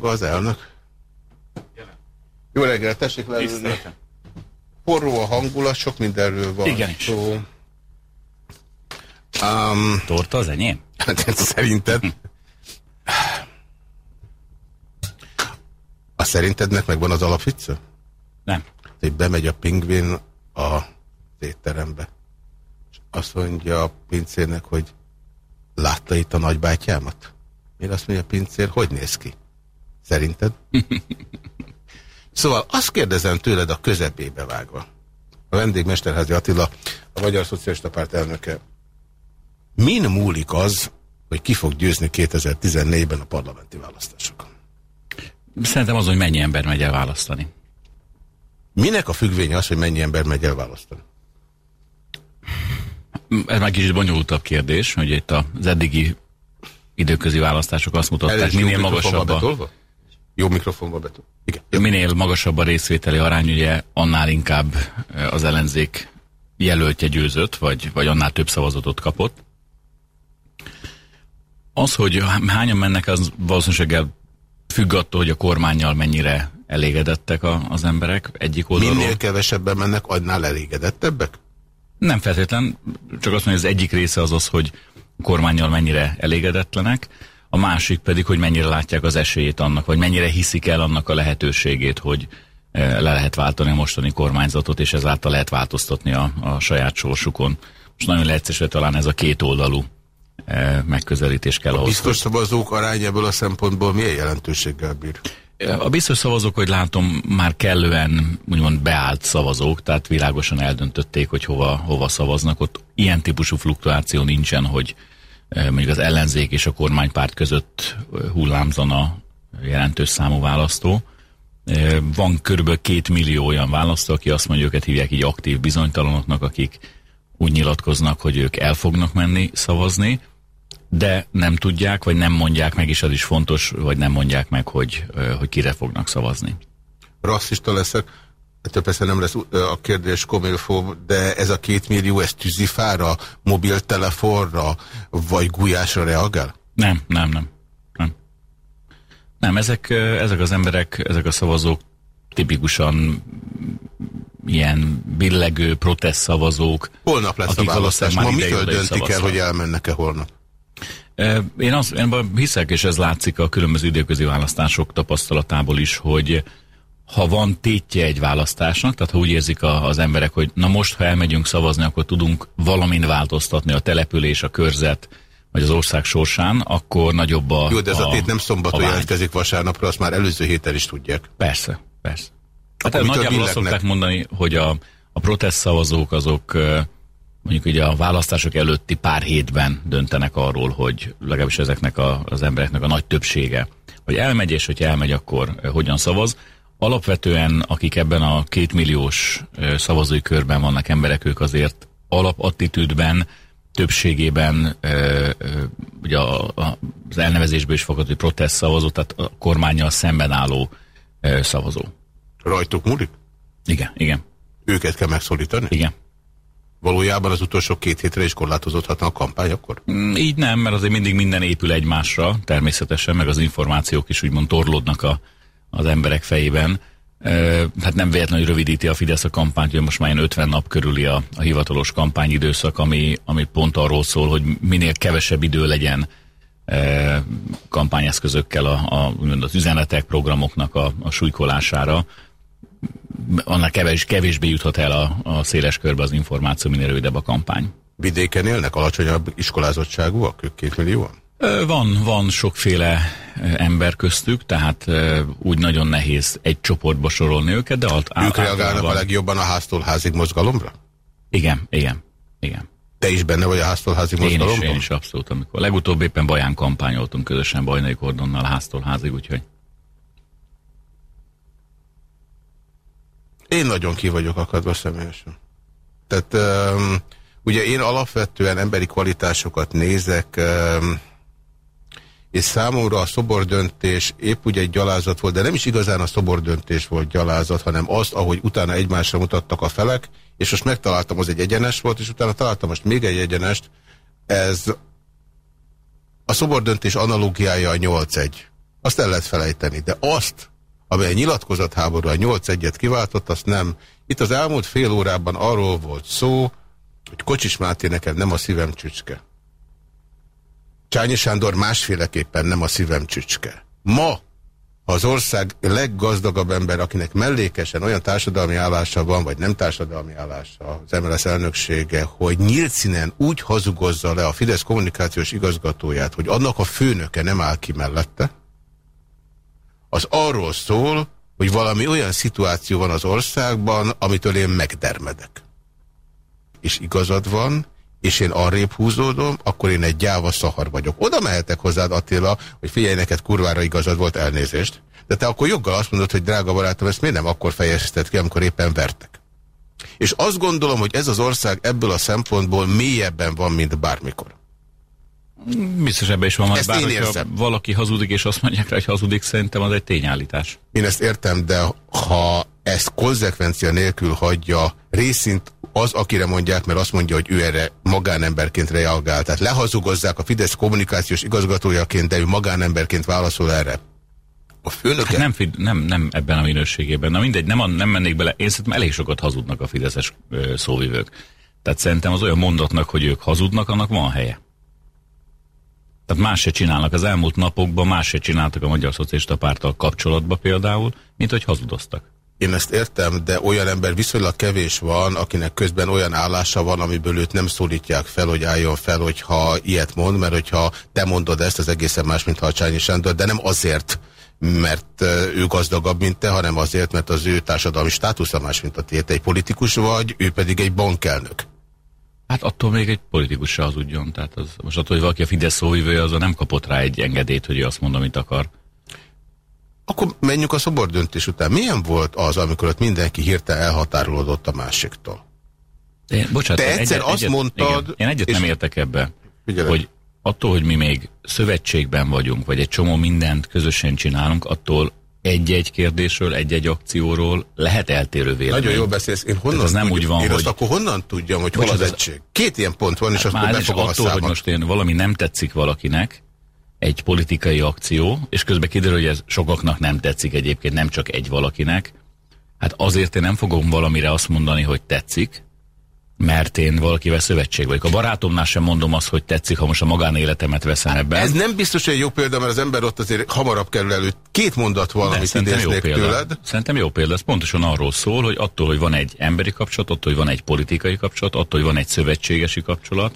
maga az elnök? Jó reggelt, tessék leülni. Forró a hangulat, sok mindenről van Igen szó. Um, Torta az enyém? Hát szerinted? A szerintednek megvan az alapvicce? Nem. Hogy bemegy a pingvin a étterembe, és azt mondja a pincérnek, hogy látta itt a nagybátyámat? Én azt mondja a pincér, hogy néz ki? Szerinted? szóval azt kérdezem tőled a közepébe vágva. A vendég Mesterházi Attila, a Magyar Szocialista Párt elnöke. Min múlik az, hogy ki fog győzni 2014-ben a parlamenti választásokon? Szerintem az, hogy mennyi ember megy el választani. Minek a függvénye az, hogy mennyi ember megy el választani? Ez már kicsit bonyolultabb kérdés, hogy itt az eddigi időközi választások azt mutatták, minél magasabb a... Jó mikrofonba betol. Igen. Minél magasabb a részvételi arány, ugye annál inkább eh, az ellenzék jelöltje győzött, vagy, vagy annál több szavazatot kapott. Az, hogy hányan mennek, az valószínűséggel függ attól, hogy a kormányjal mennyire elégedettek a, az emberek egyik oldalról. Minél kevesebben mennek, annál elégedettebbek? Nem feltétlen, csak azt mondja, hogy az egyik része az az, hogy a kormányjal mennyire elégedetlenek, a másik pedig, hogy mennyire látják az esélyét annak, vagy mennyire hiszik el annak a lehetőségét, hogy eh, le lehet váltani a mostani kormányzatot, és ezáltal lehet változtatni a, a saját sorsukon. Most nagyon leegyszerűen talán ez a két oldalú eh, megközelítés kell a ahhoz. biztos szavazók arány ebből a szempontból milyen jelentőséggel bír? A biztos szavazók, hogy látom, már kellően úgymond beállt szavazók, tehát világosan eldöntötték, hogy hova, hova szavaznak. Ott ilyen típusú fluktuáció nincsen, hogy eh, mondjuk az ellenzék és a kormánypárt között eh, hullámzana jelentős számú választó. Eh, van körülbelül két millió olyan választó, aki azt mondja, őket hívják így aktív bizonytalanoknak, akik úgy nyilatkoznak, hogy ők el fognak menni szavazni, de nem tudják, vagy nem mondják meg, és az is fontos, vagy nem mondják meg, hogy, hogy kire fognak szavazni. Rasszista leszek, ettől persze nem lesz a kérdés komilfó, de ez a két millió, ez tűzifára, mobiltelefonra, vagy gulyásra reagál? Nem, nem, nem. Nem, nem ezek, ezek az emberek, ezek a szavazók tipikusan ilyen billegő protest szavazók. Holnap lesz a választás. Ma mitől döntik el, hogy elmennek-e holnap? Én, azt, én hiszek, és ez látszik a különböző időközi választások tapasztalatából is, hogy ha van tétje egy választásnak, tehát ha úgy érzik a, az emberek, hogy na most, ha elmegyünk szavazni, akkor tudunk valamin változtatni a település, a körzet, vagy az ország sorsán, akkor nagyobb a Jó, de ez a, a tét nem szombaton jelentkezik vasárnapra, azt már előző héten is tudják. Persze, persze. Hát nagyjából azt szokták mondani, hogy a, a protest szavazók azok mondjuk ugye a választások előtti pár hétben döntenek arról, hogy legalábbis ezeknek a, az embereknek a nagy többsége, hogy elmegy, és hogy elmegy, akkor hogyan szavaz. Alapvetően, akik ebben a kétmilliós szavazói körben vannak emberek, ők azért alapattitűdben, többségében ugye az elnevezésből is fogad, hogy protest szavazó, tehát a kormányjal szemben álló szavazó. Rajtuk múlik? Igen, igen. Őket kell megszólítani? Igen. Valójában az utolsó két hétre is korlátozódhatna a kampány akkor? Mm, így nem, mert azért mindig minden épül egymásra, természetesen, meg az információk is úgymond torlódnak a, az emberek fejében. Hát nem véletlenül rövidíti a Fidesz a kampányt, hogy most már ilyen 50 nap körüli a, a hivatalos kampányidőszak, ami, ami pont arról szól, hogy minél kevesebb idő legyen kampányeszközökkel a, a, az üzenetek, programoknak a, a súlykolására annál kevés, kevésbé juthat el a, a széles körbe az információ, minél rövidebb a kampány. Vidéken élnek alacsonyabb iskolázottságúak, ők két millióan? Van, van sokféle ember köztük, tehát úgy nagyon nehéz egy csoportba sorolni őket, de alt, Ők reagálnak a legjobban a háztól házig mozgalomra? Igen, igen, igen. Te is benne vagy a háztól házig mozgalomban? Én is, én is abszolút. Amikor legutóbb éppen Baján kampányoltunk közösen Bajnai Kordonnal háztól házig, úgyhogy Én nagyon ki vagyok akadva személyesen. Tehát um, ugye én alapvetően emberi kvalitásokat nézek, um, és számomra a szobordöntés épp úgy egy gyalázat volt, de nem is igazán a szobordöntés volt gyalázat, hanem azt, ahogy utána egymásra mutattak a felek, és most megtaláltam, az egy egyenes volt, és utána találtam most még egy egyenest, ez a szobordöntés analógiája a 8-1. azt el lehet felejteni, de azt, amely a nyilatkozatháború a 8-1-et kiváltott, azt nem. Itt az elmúlt fél órában arról volt szó, hogy Kocsis Máté nekem nem a szívem csücske. Csányi Sándor másféleképpen nem a szívem csücske. Ma az ország leggazdagabb ember, akinek mellékesen olyan társadalmi állása van, vagy nem társadalmi állása az MLS elnöksége, hogy nyílt színen úgy hazugozza le a Fidesz kommunikációs igazgatóját, hogy annak a főnöke nem áll ki mellette, az arról szól, hogy valami olyan szituáció van az országban, amitől én megdermedek. És igazad van, és én arrébb húzódom, akkor én egy gyáva szahar vagyok. Oda mehetek hozzád, Attila, hogy figyelj, neked kurvára igazad volt elnézést. De te akkor joggal azt mondod, hogy drága barátom, ezt miért nem akkor fejezted ki, amikor éppen vertek. És azt gondolom, hogy ez az ország ebből a szempontból mélyebben van, mint bármikor. Biztos ebben is van, majd bár, hogyha valaki hazudik, és azt mondják rá, hogy hazudik, szerintem az egy tényállítás. Én ezt értem, de ha ezt konzekvencia nélkül hagyja részint az, akire mondják, mert azt mondja, hogy ő erre magánemberként reagál. Tehát lehazugozzák a Fidesz kommunikációs igazgatójaként, de ő magánemberként válaszol erre. A főnöke... Hát nem, nem, nem ebben a minőségében. Na mindegy, nem, nem mennék bele. Én szerintem elég sokat hazudnak a fideszes szóvivők. Tehát szerintem az olyan mondatnak, hogy ők hazudnak, annak van helye. Tehát más se csinálnak. Az elmúlt napokban más se csináltak a Magyar Szocialista Párttal kapcsolatban például, mint hogy hazudoztak. Én ezt értem, de olyan ember viszonylag kevés van, akinek közben olyan állása van, amiből őt nem szólítják fel, hogy álljon fel, hogyha ilyet mond, mert hogyha te mondod ezt, az egészen más, mint a Csányi Sándor, de nem azért, mert ő gazdagabb, mint te, hanem azért, mert az ő társadalmi státusza más, mint a tiéd. Egy politikus vagy, ő pedig egy bankelnök. Hát attól még egy politikus se hazudjon. Tehát az, most attól, hogy valaki a Fidesz szóvivője, az nem kapott rá egy engedélyt, hogy ő azt mondja, amit akar. Akkor menjünk a szobordöntés után. Milyen volt az, amikor ott mindenki hirtelen elhatárolódott a másiktól? Én, bocsánat, Te egyszer egyet, azt egyet, mondtad... Igen, én egyet nem értek ebbe, figyelem. hogy attól, hogy mi még szövetségben vagyunk, vagy egy csomó mindent közösen csinálunk, attól egy-egy kérdésről, egy-egy akcióról lehet eltérő vélemény. Nagyon jól beszélsz. Én honnan ez nem úgy van, én hogy... azt akkor honnan tudjam, hogy hol az egység? Két ilyen pont van, és hát akkor befogom attól, a hogy most én valami nem tetszik valakinek, egy politikai akció, és közben kiderül, hogy ez sokaknak nem tetszik egyébként, nem csak egy valakinek, hát azért én nem fogom valamire azt mondani, hogy tetszik, mert én valakivel szövetség vagyok. A barátomnál sem mondom azt, hogy tetszik, ha most a magánéletemet veszem ebben. Ez nem biztos, hogy egy jó példa, mert az ember ott azért hamarabb kerül elő. Két mondat van, amit idéznék tőled. Szerintem jó példa. Ez pontosan arról szól, hogy attól, hogy van egy emberi kapcsolat, attól, hogy van egy politikai kapcsolat, attól, hogy van egy szövetségesi kapcsolat,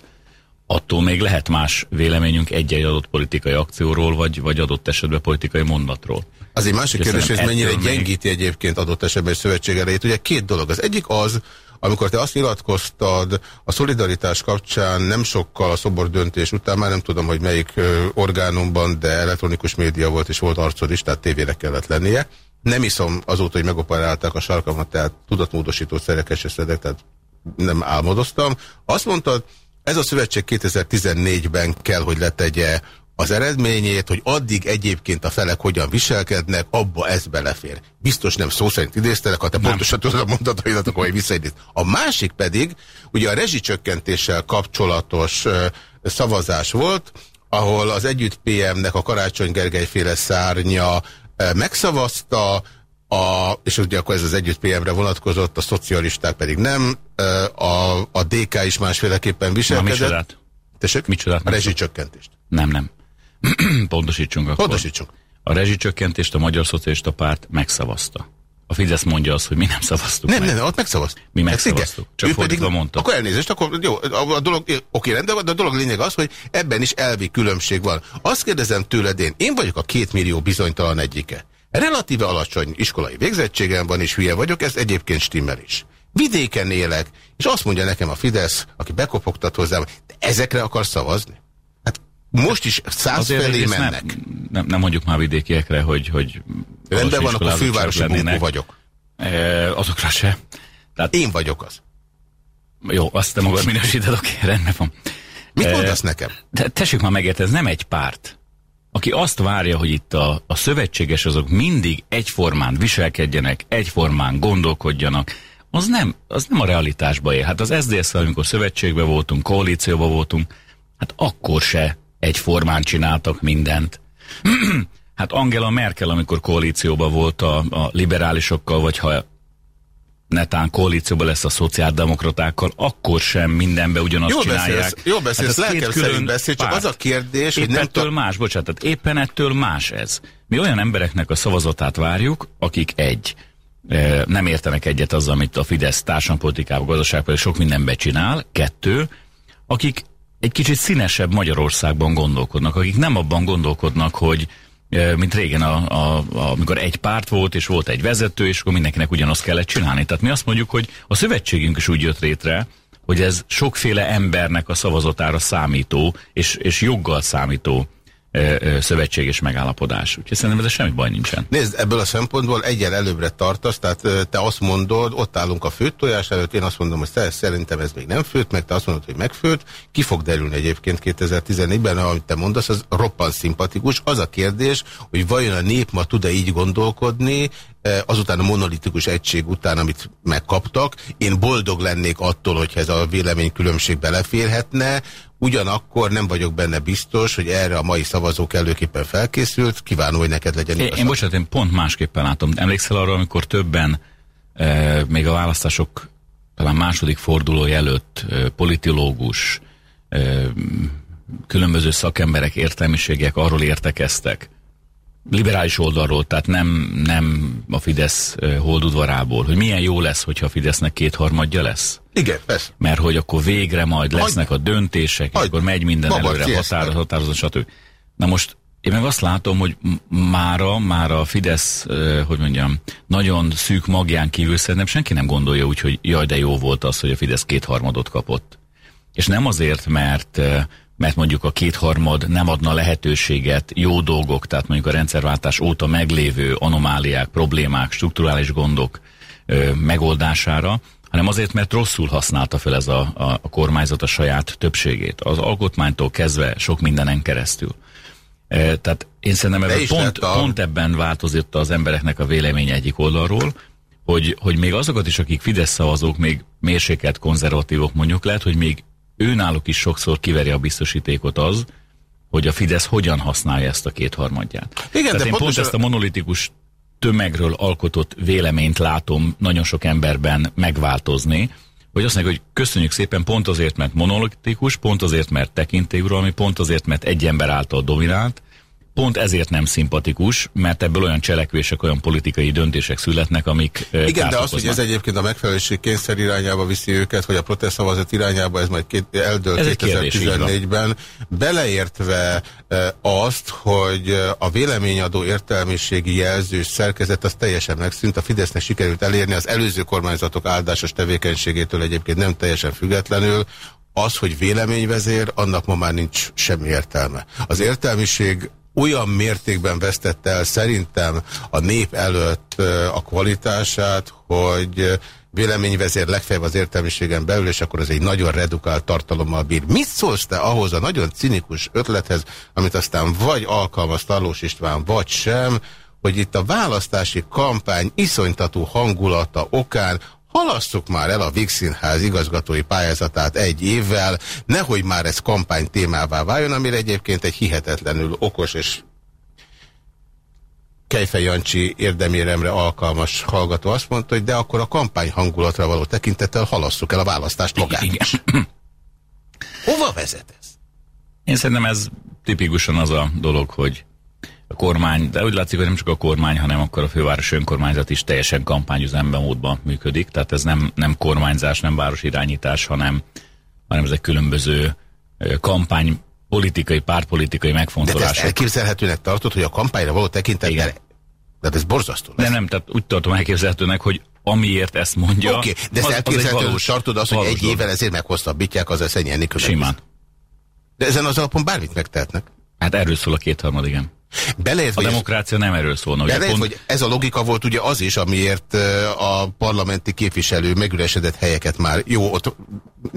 attól még lehet más véleményünk egy-egy adott politikai akcióról, vagy, vagy adott esetben politikai mondatról. Az egy másik kérdés, hogy ez mennyire még... gyengíti egyébként adott esetben egy szövetség erejét. Ugye két dolog. Az egyik az, amikor te azt nyilatkoztad a szolidaritás kapcsán nem sokkal a szobor döntés után, már nem tudom, hogy melyik orgánumban, de elektronikus média volt, és volt arcod is, tehát tévére kellett lennie. Nem iszom azóta, hogy megoperálták a sarkamat, tehát tudatmódosító szerekes eszedek, tehát nem álmodoztam. Azt mondtad, ez a szövetség 2014-ben kell, hogy letegye az eredményét, hogy addig egyébként a felek hogyan viselkednek, abba ez belefér. Biztos nem szó szerint idéztelek, ha te nem. pontosan tudod a mondataidat, akkor visszaidéz. A másik pedig, ugye a rezsicsökkentéssel kapcsolatos uh, szavazás volt, ahol az Együtt PM-nek a Karácsony Gergely féle szárnya megszavazta, a, és ugye akkor ez az Együtt PM-re vonatkozott, a szocialisták pedig nem, a, a DK is másféleképpen viselkedett. Na, micsodát? Tessék? Micsodát? A rezsicsökkentést. Nem, nem. Pontosítsunk akkor. Pontosítsunk. A rezsicsökkentést a Magyar Szocialista Párt megszavazta. A Fidesz mondja azt, hogy mi nem szavaztuk Nem, meg. nem, ott megszavaztuk. Mi megszavaztuk. Csak ő pedig, mondta. Akkor elnézést, akkor jó, a, a dolog, oké, rendben, de a dolog lényeg az, hogy ebben is elvi különbség van. Azt kérdezem tőled én, én vagyok a két millió bizonytalan egyike. Relatíve alacsony iskolai végzettségem van, és hülye vagyok, ez egyébként stimmel is. Vidéken élek, és azt mondja nekem a Fidesz, aki bekopogtat hozzám, de ezekre akar szavazni? Hát most is száz felé mennek. Nem, nem, nem mondjuk már vidékiekre, hogy... hogy Rendben van, akkor fővárosi bunkó vagyok. E, azokra se. Tehát, Én vagyok az. Jó, azt te magad minősíted, oké, rendben van. Mit mondasz nekem? De tessék már megérteni, ez nem egy párt aki azt várja, hogy itt a, a szövetséges azok mindig egyformán viselkedjenek, egyformán gondolkodjanak, az nem, az nem a realitásba él. Hát az SZDSZ-szel, amikor szövetségben voltunk, koalícióban voltunk, hát akkor se egyformán csináltak mindent. Hát Angela Merkel, amikor koalícióban volt a, a liberálisokkal, vagy ha netán koalícióban lesz a szociáldemokratákkal, akkor sem mindenbe ugyanazt jól csinálják. Beszélsz, jól beszélsz, hát lelkem szerint beszél, csak az a kérdés, éppen hogy nem ettől más, bocsánat, tehát éppen ettől más ez. Mi olyan embereknek a szavazatát várjuk, akik egy, nem értenek egyet azzal, amit a Fidesz társadalompolitikában, gazdaságban sok mindenbe csinál. Kettő, akik egy kicsit színesebb Magyarországban gondolkodnak, akik nem abban gondolkodnak, hogy mint régen, a, a, a, amikor egy párt volt, és volt egy vezető, és akkor mindenkinek ugyanazt kellett csinálni. Tehát mi azt mondjuk, hogy a szövetségünk is úgy jött létre, hogy ez sokféle embernek a szavazatára számító, és, és joggal számító szövetség és megállapodás. Úgyhogy szerintem ez semmi baj nincsen. Nézd, ebből a szempontból egyen előbbre tartasz, tehát te azt mondod, ott állunk a főtt tojás előtt, én azt mondom, hogy te, szerintem ez még nem főtt meg, te azt mondod, hogy megfőtt. Ki fog derülni egyébként 2014-ben, amit te mondasz, az roppan szimpatikus. Az a kérdés, hogy vajon a nép ma tud-e így gondolkodni, azután a monolitikus egység után, amit megkaptak. Én boldog lennék attól, hogyha ez a véleménykülönbség beleférhetne, Ugyanakkor nem vagyok benne biztos, hogy erre a mai szavazók előképpen felkészült. Kívánom, hogy neked legyen igazad. Én, bocsánat, én pont másképpen látom. Emlékszel arra, amikor többen e, még a választások talán második forduló előtt e, politológus, e, különböző szakemberek, értelmiségek arról értekeztek, liberális oldalról, tehát nem, nem a Fidesz holdudvarából, hogy milyen jó lesz, hogyha a Fidesznek kétharmadja lesz. Igen, persze. Mert hogy akkor végre majd lesznek a döntések, és akkor megy minden Babar, előre, határoz, határozat, stb. Na most én meg azt látom, hogy mára, már a Fidesz, hogy mondjam, nagyon szűk magján kívül szerintem senki nem gondolja úgy, hogy jaj, de jó volt az, hogy a Fidesz kétharmadot kapott. És nem azért, mert mert mondjuk a kétharmad nem adna lehetőséget jó dolgok, tehát mondjuk a rendszerváltás óta meglévő anomáliák, problémák, strukturális gondok ö, megoldására, hanem azért, mert rosszul használta fel ez a, a, a kormányzat a saját többségét. Az alkotmánytól kezdve sok mindenen keresztül. E, tehát én szerintem ebben pont, a... pont ebben változott az embereknek a véleménye egyik oldalról, hogy, hogy még azokat is, akik Fidesz szavazók, még mérsékelt konzervatívok mondjuk, lehet, hogy még őnáluk is sokszor kiveri a biztosítékot az, hogy a Fidesz hogyan használja ezt a kétharmadját. Igen, Tehát de én pont ezt a monolitikus tömegről alkotott véleményt látom nagyon sok emberben megváltozni, hogy azt mondják, hogy köszönjük szépen pont azért, mert monolitikus, pont azért, mert tekintélyuralmi, pont azért, mert egy ember által dominált, pont ezért nem szimpatikus, mert ebből olyan cselekvések, olyan politikai döntések születnek, amik Igen, de az, hogy ez egyébként a megfelelőség kényszer irányába viszi őket, vagy a protestszavazat irányába, ez majd két, eldől 2014-ben, beleértve azt, hogy a véleményadó értelmiségi jelző szerkezet az teljesen megszűnt, a Fidesznek sikerült elérni az előző kormányzatok áldásos tevékenységétől egyébként nem teljesen függetlenül, az, hogy véleményvezér, annak ma már nincs semmi értelme. Az értelmiség olyan mértékben vesztette el szerintem a nép előtt a kvalitását, hogy véleményvezér legfeljebb az értelmiségen belül, és akkor ez egy nagyon redukált tartalommal bír. Mit szólsz te ahhoz a nagyon cinikus ötlethez, amit aztán vagy alkalmaz Talós István, vagy sem, hogy itt a választási kampány iszonytató hangulata okán halasszuk már el a Vígszínház igazgatói pályázatát egy évvel, nehogy már ez kampány témává váljon, amire egyébként egy hihetetlenül okos és Kejfej Jancsi érdeméremre alkalmas hallgató azt mondta, hogy de akkor a kampány hangulatra való tekintettel halasszuk el a választást magát Igen. Hova vezet ez? Én szerintem ez tipikusan az a dolog, hogy a kormány, de úgy látszik, hogy nem csak a kormány, hanem akkor a főváros önkormányzat is teljesen kampányüzemben módban működik. Tehát ez nem, nem kormányzás, nem városidányítás, hanem, hanem ezek különböző kampány politikai, pártpolitikai megfontolások. De ezt elképzelhetőnek tartod, hogy a kampányra való tekintetben de ez borzasztó. Lesz. De nem, tehát úgy tartom elképzelhetőnek, hogy amiért ezt mondja. Oké, okay, de ezt elképzelhetőnek tartod azt, hogy egy évvel ezért meghosszabbítják az eszenyelni Simán. De ezen az alapon bármit megtehetnek. Hát erről szól a kétharmad, igen. Beleértve, a demokrácia nem erről szólna. Beleértve, pont... hogy ez a logika volt ugye az is, amiért a parlamenti képviselő megüresedett helyeket már jó, ott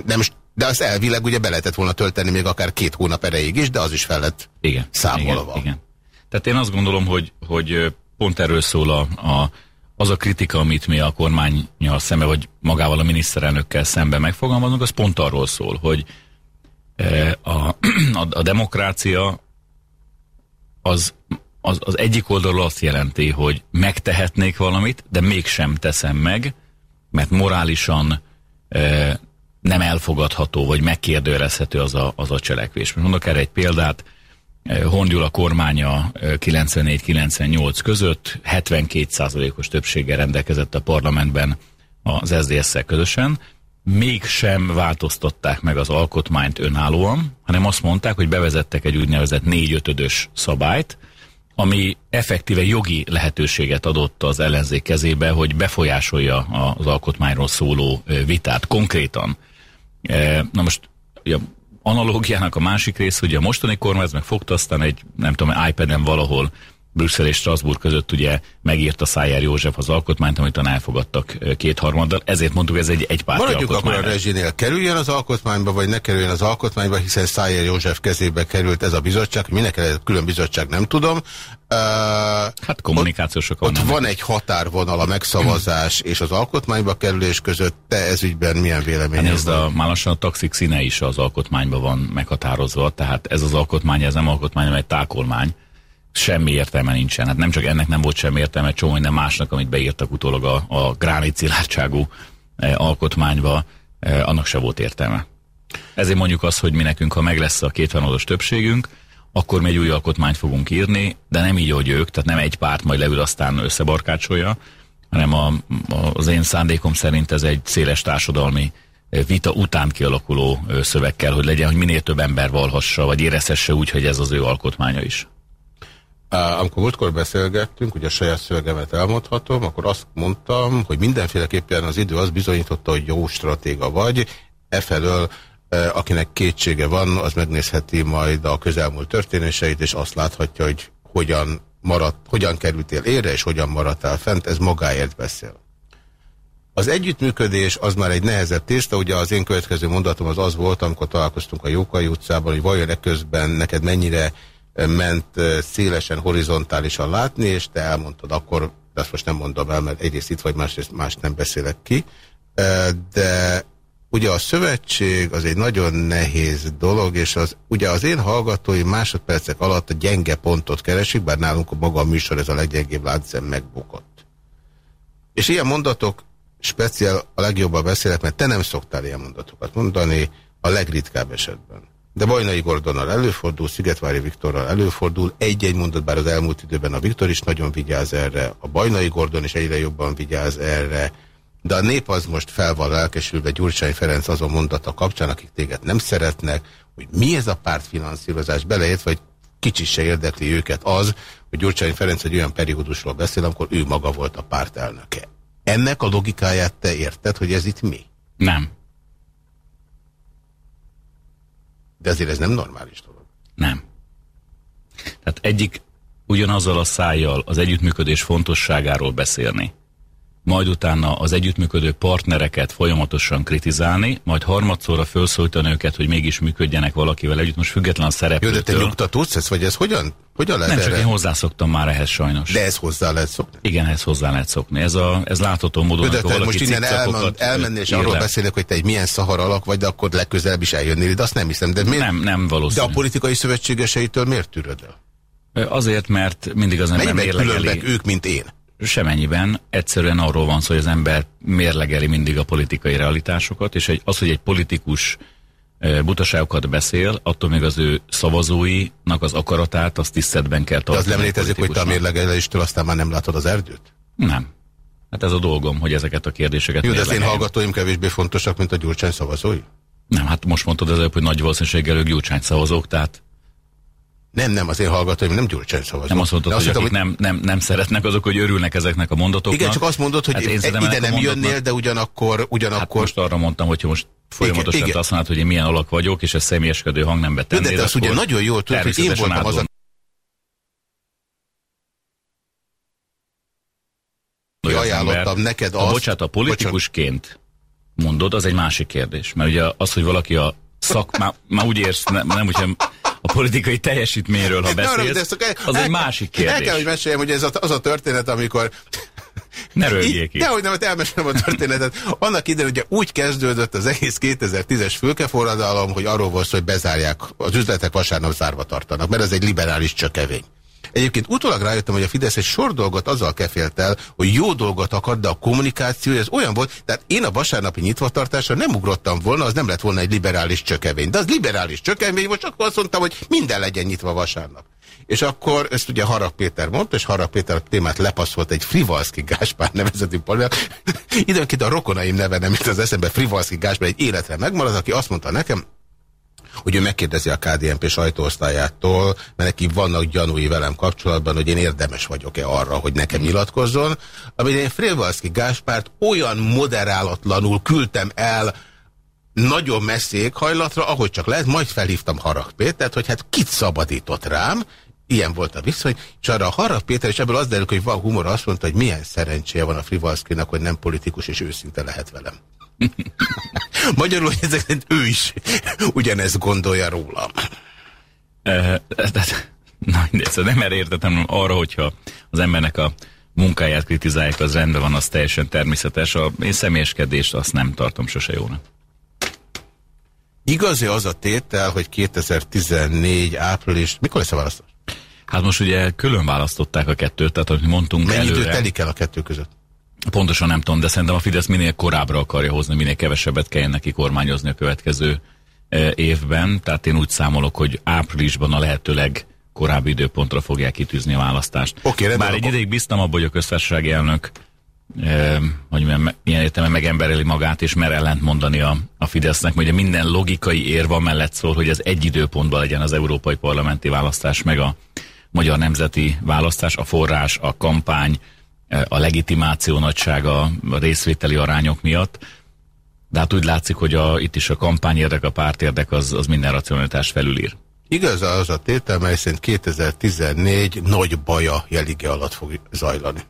nem, de az elvileg ugye be lehetett volna tölteni még akár két hónap erejéig is, de az is fel lett igen, számolva. Igen, igen. Tehát én azt gondolom, hogy, hogy pont erről szól a, a, az a kritika, amit mi a kormányjal szembe, vagy magával a miniszterelnökkel szembe megfogalmazunk, az pont arról szól, hogy a, a, a demokrácia az az, az egyik oldalról azt jelenti, hogy megtehetnék valamit, de mégsem teszem meg, mert morálisan e, nem elfogadható, vagy megkérdőjelezhető az a, az a cselekvés. Mondok erre egy példát, a kormánya 94-98 között 72%-os többséggel rendelkezett a parlamentben az SZDSZ-szel közösen, mégsem változtatták meg az alkotmányt önállóan, hanem azt mondták, hogy bevezettek egy úgynevezett négy-ötödös szabályt, ami effektíve jogi lehetőséget adott az ellenzék kezébe, hogy befolyásolja az alkotmányról szóló vitát konkrétan. Na most ja, analógiának a másik rész, hogy a mostani kormány meg fogta aztán egy, nem tudom, iPad-en valahol Brüsszel és Strasbourg között ugye megírta Szájár József az alkotmányt, amit elfogadtak kétharmaddal. Ezért mondtuk, ez egy egypárti Maradjuk alkotmány. akkor a rezsinél. Kerüljön az alkotmányba, vagy ne kerüljön az alkotmányba, hiszen Szájár József kezébe került ez a bizottság. Minek egy külön bizottság, nem tudom. Uh, hát kommunikációsok Ott, ott van egy határvonal a megszavazás és az alkotmányba kerülés között. Te ezügyben milyen vélemény? Hát ez a, már lassan a taxik színe is az alkotmányban van meghatározva, tehát ez az alkotmány, ez nem alkotmány, hanem egy tákolmány semmi értelme nincsen. Hát nem csak ennek nem volt semmi értelme, csomó minden másnak, amit beírtak utólag a, a gránit szilárdságú eh, alkotmányba, eh, annak se volt értelme. Ezért mondjuk azt, hogy mi nekünk, ha meg lesz a kétvonalos többségünk, akkor mi egy új alkotmányt fogunk írni, de nem így, hogy ők, tehát nem egy párt majd leül, aztán összebarkácsolja, hanem a, az én szándékom szerint ez egy széles társadalmi eh, vita után kialakuló szöveg kell, hogy legyen, hogy minél több ember valhassa, vagy érezhesse úgy, hogy ez az ő alkotmánya is. Amikor múltkor beszélgettünk, ugye a saját szövegemet elmondhatom, akkor azt mondtam, hogy mindenféleképpen az idő az bizonyította, hogy jó stratéga vagy. Efelől, akinek kétsége van, az megnézheti majd a közelmúlt történéseit, és azt láthatja, hogy hogyan, maradt, hogyan kerültél érre, és hogyan maradtál fent, ez magáért beszél. Az együttműködés az már egy nehezebb tészta, ugye az én következő mondatom az az volt, amikor találkoztunk a Jókai utcában, hogy vajon eközben neked mennyire ment szélesen, horizontálisan látni, és te elmondtad akkor, de azt most nem mondom el, mert egyrészt itt vagy, másrészt más nem beszélek ki, de ugye a szövetség az egy nagyon nehéz dolog, és az, ugye az én hallgatói másodpercek alatt a gyenge pontot keresik, bár nálunk a maga a műsor ez a leggyengébb látszem megbukott. És ilyen mondatok speciál a legjobban beszélek, mert te nem szoktál ilyen mondatokat mondani a legritkább esetben. De Bajnai Gordonnal előfordul, Szigetvári Viktorral előfordul, egy-egy mondat, bár az elmúlt időben a Viktor is nagyon vigyáz erre, a Bajnai Gordon is egyre jobban vigyáz erre, de a nép az most fel van lelkesülve Gyurcsány Ferenc azon mondata kapcsán, akik téged nem szeretnek, hogy mi ez a pártfinanszírozás beleért, vagy kicsi se érdekli őket az, hogy Gyurcsány Ferenc egy olyan periódusról beszél, amikor ő maga volt a pártelnöke. Ennek a logikáját te érted, hogy ez itt mi? Nem. De azért ez nem normális dolog. Nem. Tehát egyik ugyanazzal a szájjal az együttműködés fontosságáról beszélni, majd utána az együttműködő partnereket folyamatosan kritizálni, majd harmadszorra felszólítani őket, hogy mégis működjenek valakivel együtt, most független a szereplőtől. Jó, de te nyugtatódsz ezt, vagy ez hogyan, hogyan lehet Nem csak erre? én hozzászoktam már ehhez sajnos. De ez hozzá lehet szokni? Igen, ehhez hozzá lehet szokni. Ez, a, ez látható módon, de te most innen elmond, elmenni, és arról beszélek, hogy te egy milyen szahar alak vagy, de akkor legközelebb is eljönnél, de azt nem hiszem. De miért? Nem, nem valószínű. De a politikai szövetségeseitől miért tűröd el? Azért, mert mindig az ember mérlegeli. ők, mint én? Semennyiben. Egyszerűen arról van szó, hogy az ember mérlegeli mindig a politikai realitásokat, és egy, az, hogy egy politikus butaságokat beszél, attól még az ő szavazóinak az akaratát, azt tiszteletben kell tartani. De az nem létezik, hogy te a mérlegeléstől aztán már nem látod az erdőt? Nem. Hát ez a dolgom, hogy ezeket a kérdéseket Jó, de az én hallgatóim kevésbé fontosak, mint a Gyurcsány szavazói? Nem, hát most mondtad az előbb, hogy nagy valószínűséggel ők Gyurcsány szavazók, tehát nem, nem, az én hallgatóim nem Gyurcsány szavazók. Nem azt mondtad, hogy akik hogy... nem, nem, nem szeretnek azok, hogy örülnek ezeknek a mondatoknak. Igen, csak azt mondod, hogy hát én ide nem jönnél, de ugyanakkor... ugyanakkor... Hát most arra mondtam, hogy most folyamatosan igen, azt mondod, hogy én milyen alak vagyok, és ez személyeskedő hangnembe tennél. De te azt ugye nagyon jól tudod, hogy én voltam az a ajánlottam neked azt... A, bocsánat, a politikusként mondod, az egy másik kérdés. Mert ugye az, hogy valaki a szak... Már, már úgy érsz, nem, nem úgy, a politikai teljesítményről, ha beszélsz, az egy másik kérdés. El kell, hogy meséljem, hogy ez az a történet, amikor ne rögjék ki. Dehogy nem, hogy elmesélem a történetet. Annak idején ugye úgy kezdődött az egész 2010-es fülkeforradalom, hogy arról volt hogy bezárják, az üzletek vasárnap zárva tartanak, mert ez egy liberális csökevény. Egyébként utólag rájöttem, hogy a Fidesz egy sor dolgot azzal kefélt el, hogy jó dolgot akar, de a kommunikáció ez olyan volt, tehát én a vasárnapi nyitvatartásra nem ugrottam volna, az nem lett volna egy liberális csökevény. De az liberális csökevény, most akkor azt mondtam, hogy minden legyen nyitva vasárnap. És akkor ezt ugye Harag Péter mondta, és Harag Péter a témát lepaszolt egy Frivalszki Gáspár nevezetű polgár. Időnként a rokonaim neve nem mint az eszembe Frivalszki Gáspár egy életre megmarad, aki azt mondta nekem, hogy ő megkérdezi a KDNP sajtóosztályától, mert neki vannak gyanúi velem kapcsolatban, hogy én érdemes vagyok-e arra, hogy nekem nyilatkozzon, amire Frévalszki Gáspárt olyan moderálatlanul küldtem el nagyon messzi hajlatra, ahogy csak lehet, majd felhívtam Harag Pétert, hogy hát kit szabadított rám, ilyen volt a viszony, és arra a Harag Péter, és ebből az derül, hogy van humor, azt mondta, hogy milyen szerencséje van a Frivalszkinak, hogy nem politikus, és őszinte lehet velem. Magyarul ezek ő is ugyanezt gondolja rólam. Na, de szóval nem erre értettem, arra, hogyha az embernek a munkáját kritizálják, az rendben van, az teljesen természetes. A én személyeskedést azt nem tartom sose jónak. Igazi az a tétel, hogy 2014 április, mikor lesz a választás? Hát most ugye külön választották a kettőt, tehát ahogy mondtunk Mennyi előre. idő telik el a kettő között? Pontosan nem tudom, de szerintem a Fidesz minél korábbra akarja hozni, minél kevesebbet kelljen neki kormányozni a következő e, évben. Tehát én úgy számolok, hogy áprilisban a lehetőleg korábbi időpontra fogják kitűzni a választást. Okay, Bár egy ideig biztam abban, hogy a köztársasági elnök e, hogy milyen, milyen értelme megembereli magát, és mer ellent mondani a, a Fidesznek, hogy minden logikai érva mellett szól, hogy ez egy időpontban legyen az európai parlamenti választás, meg a magyar nemzeti választás, a forrás, a kampány, a legitimáció nagysága, a részvételi arányok miatt. De hát úgy látszik, hogy a, itt is a kampányérdek, a pártérdek az, az minden racionalitást felülír. Igaz az a tétel, mely szerint 2014 nagy baja jelige alatt fog zajlani.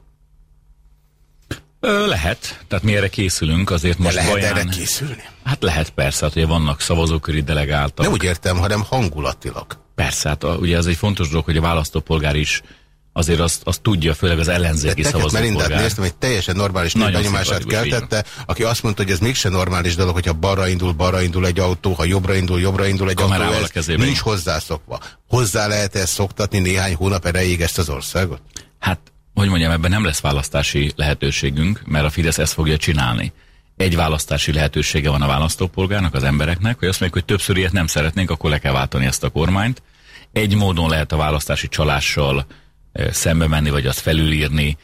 Ö, lehet, tehát mi erre készülünk, azért most lehet baján... erre készülni? Hát lehet persze, hát ugye vannak szavazóköri delegáltak. Nem úgy értem, hanem hangulatilag. Persze, hát a, ugye ez egy fontos dolog, hogy a választópolgár is azért azt, azt tudja, főleg az ellenzéki szavazópolgár. Merindát néztem, egy teljesen normális benyomását keltette, aki azt mondta, hogy ez mégsem normális dolog, hogyha balra indul, balra indul egy autó, ha jobbra indul, jobbra indul egy Kamerával autó, a kezében. nincs hozzászokva. Hozzá lehet ezt szoktatni néhány hónap erejéig ezt az országot? Hát, hogy mondjam, ebben nem lesz választási lehetőségünk, mert a Fidesz ezt fogja csinálni. Egy választási lehetősége van a választópolgárnak, az embereknek, hogy azt mondjuk, hogy többször ilyet nem szeretnénk, akkor le kell váltani ezt a kormányt. Egy módon lehet a választási csalással szembe menni, vagy azt felülírni,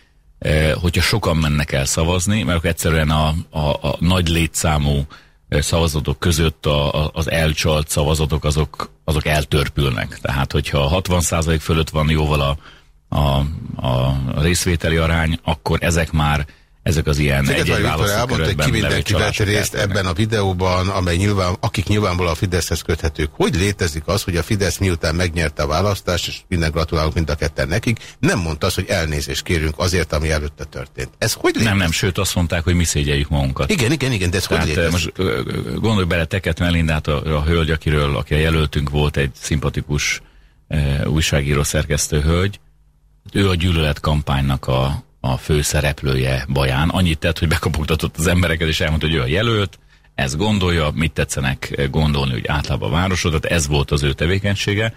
hogyha sokan mennek el szavazni, mert akkor egyszerűen a, a, a nagy létszámú szavazatok között a, a, az elcsalt szavazatok azok, azok eltörpülnek. Tehát, hogyha 60% fölött van jóval a, a, a részvételi arány, akkor ezek már ezek az ilyen egy-egy elmondta, hogy ki mindenki vett részt ebben a videóban, amely nyilván, akik nyilvánból a Fideszhez köthetők. Hogy létezik az, hogy a Fidesz miután megnyerte a választást, és minden gratulálunk mind a ketten nekik, nem mondta azt, hogy elnézést kérünk azért, ami előtte történt. Ez hogy létezik? Nem, nem, sőt azt mondták, hogy mi szégyeljük magunkat. Igen, igen, igen, de ez Tehát hogy létezik? Most gondolj bele Teket Melindát, a, a hölgy, akiről, aki a jelöltünk volt, egy szimpatikus e, újságíró szerkesztő hölgy. Ő a gyűlölet kampánynak a, a fő szereplője Baján. Annyit tett, hogy bekapogtatott az embereket, és elmondta, hogy ő a jelölt, ezt gondolja, mit tetszenek gondolni, hogy általában a városodat, ez volt az ő tevékenysége.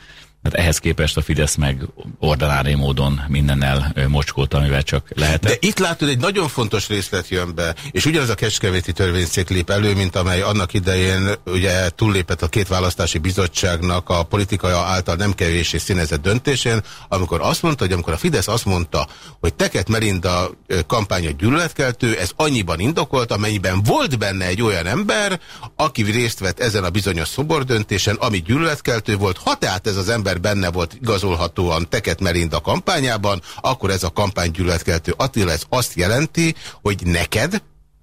Hát ehhez képest a Fidesz meg ordinári módon mindennel mocskolta, amivel csak lehet. De itt látod, egy nagyon fontos részlet jön be, és ugyanaz a Kecskeméti törvényszék lép elő, mint amely annak idején ugye túllépett a két választási bizottságnak a politikai által nem kevésé színezett döntésén, amikor azt mondta, hogy amikor a Fidesz azt mondta, hogy Teket Merinda kampánya gyűlöletkeltő, ez annyiban indokolt, amennyiben volt benne egy olyan ember, aki részt vett ezen a bizonyos szobordöntésen, ami gyűlöletkeltő volt, ha tehát ez az ember ember benne volt igazolhatóan Teket Merinda kampányában, akkor ez a kampány gyűlöletkeltő. Attila, ez azt jelenti, hogy neked,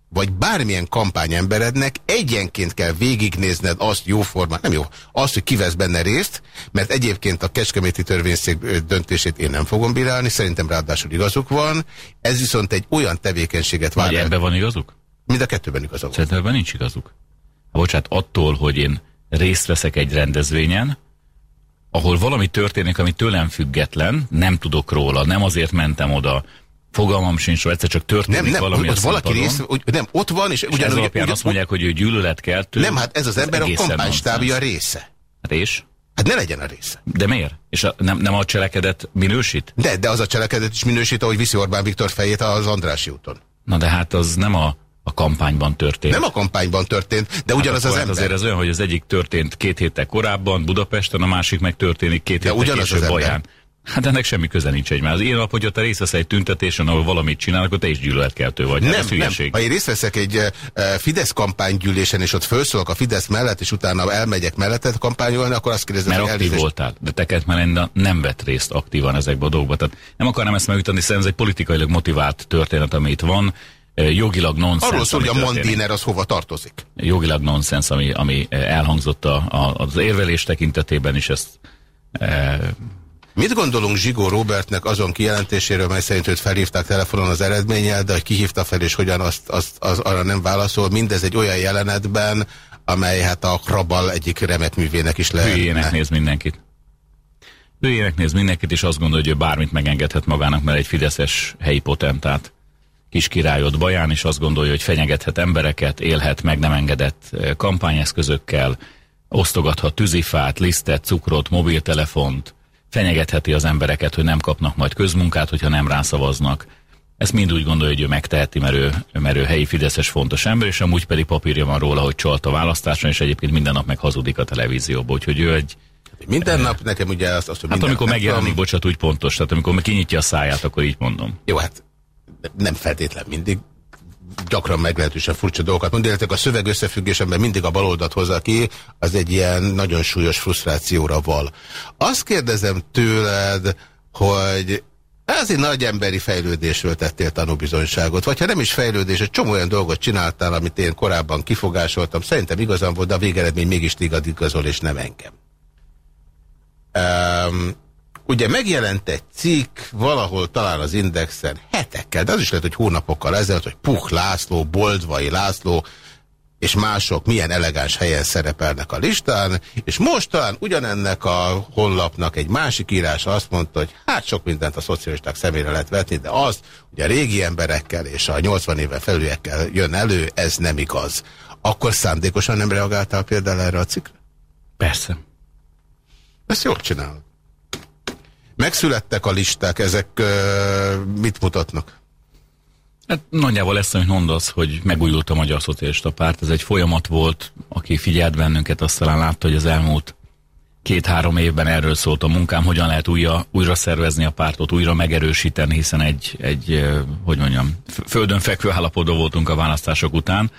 vagy bármilyen kampányemberednek egyenként kell végignézned azt jóformán, nem jó, azt, hogy kivesz benne részt, mert egyébként a Kecskeméti törvényszék döntését én nem fogom bírálni, szerintem ráadásul igazuk van. Ez viszont egy olyan tevékenységet vár. Vagy ebben van igazuk? Mind a kettőben igazuk. Szerintem ebben nincs igazuk. Ha bocsánat, attól, hogy én részt veszek egy rendezvényen, ahol valami történik, ami tőlem független, nem tudok róla, nem azért mentem oda, fogalmam sincs, egyszer csak történik nem, nem, valami ott valaki rész, úgy, nem, ott van, és, és ugyanúgy... ugyan, azt mondják, hogy ő gyűlöletkeltő. Nem, hát ez az ember a kampánystábja része. Hát és? Hát ne legyen a része. De miért? És a, nem, nem a cselekedet minősít? De, de az a cselekedet is minősít, ahogy viszi Orbán Viktor fejét az Andrási úton. Na de hát az nem a, a kampányban történt. Nem a kampányban történt, de ugyanaz hát az ember. azért az olyan, hogy az egyik történt két héttel korábban Budapesten, a másik meg történik két héttel később Baján. Ember. Hát ennek semmi köze nincs egymáshoz. Én nap, hogy ott részt vesz egy tüntetésen, ahol valamit csinálnak, akkor te is gyűlöletkeltő vagy. Nem, nem. Ha én részt veszek egy uh, Fidesz kampánygyűlésen, és ott felszólok a Fidesz mellett, és utána elmegyek mellettet kampányolni, akkor azt kérdezem, Mert aktív elnézést... voltál, de teket már nem vett részt aktívan ezekbe a dolgokba. Tehát nem akarnám ezt megütni, hiszen ez egy politikailag motivált történet, ami itt van jogilag nonsens. Arról szól, hogy a Mandiner az hova tartozik. Jogilag nonsens, ami, ami elhangzott a, a, az érvelés tekintetében is ezt e, Mit gondolunk Zsigó Robertnek azon kijelentéséről, mely szerint őt felhívták telefonon az eredménnyel, de hogy ki hívta fel és hogyan azt, azt az, arra nem válaszol. Mindez egy olyan jelenetben, amely hát a Krabal egyik remek művének is lehet. Hülyének néz mindenkit. Hülyének néz mindenkit, és azt gondolja, hogy ő bármit megengedhet magának, mert egy fideszes helyi potentát kis királyod baján, és azt gondolja, hogy fenyegethet embereket, élhet meg nem engedett eh, kampányeszközökkel, osztogathat tűzifát, lisztet, cukrot, mobiltelefont, fenyegetheti az embereket, hogy nem kapnak majd közmunkát, hogyha nem rászavaznak. Ezt mind úgy gondolja, hogy ő megteheti, mert ő, mert ő helyi Fideszes fontos ember, és amúgy pedig papírja van róla, hogy csalt a választáson, és egyébként minden nap meg hazudik a televízióba, úgyhogy ő egy minden nap nekem ugye azt, azt hogy Hát amikor megjelenik, bocsánat, úgy pontos, tehát amikor kinyitja a száját, akkor így mondom. Jó, hát nem feltétlen mindig, gyakran meglehetősen furcsa dolgokat mond, a szöveg összefüggésemben mindig a baloldat hozza ki, az egy ilyen nagyon súlyos frusztrációra val. Azt kérdezem tőled, hogy ez egy nagy emberi fejlődésről tettél tanúbizonyságot, vagy ha nem is fejlődés, egy csomó olyan dolgot csináltál, amit én korábban kifogásoltam, szerintem igazam volt, de a végeredmény mégis téged igazol, és nem engem. Um, Ugye megjelent egy cikk valahol talán az Indexen hetekkel, de az is lehet, hogy hónapokkal ezelőtt, hogy Puch László, Boldvai László és mások milyen elegáns helyen szerepelnek a listán, és most talán ugyanennek a honlapnak egy másik írás azt mondta, hogy hát sok mindent a szocialisták szemére lehet vetni, de az, hogy a régi emberekkel és a 80 éve felüliekkel jön elő, ez nem igaz. Akkor szándékosan nem reagáltál például erre a cikkre? Persze. Ezt jól csinálod. Megszülettek a listák, ezek mit mutatnak? Hát nagyjából lesz, amit mondasz, hogy megújult a Magyar Szocialista Párt. Ez egy folyamat volt, aki figyelt bennünket, azt talán látta, hogy az elmúlt két-három évben erről szólt a munkám, hogyan lehet újra, újra szervezni a pártot, újra megerősíteni, hiszen egy, egy hogy mondjam, földön fekvő állapotban voltunk a választások után.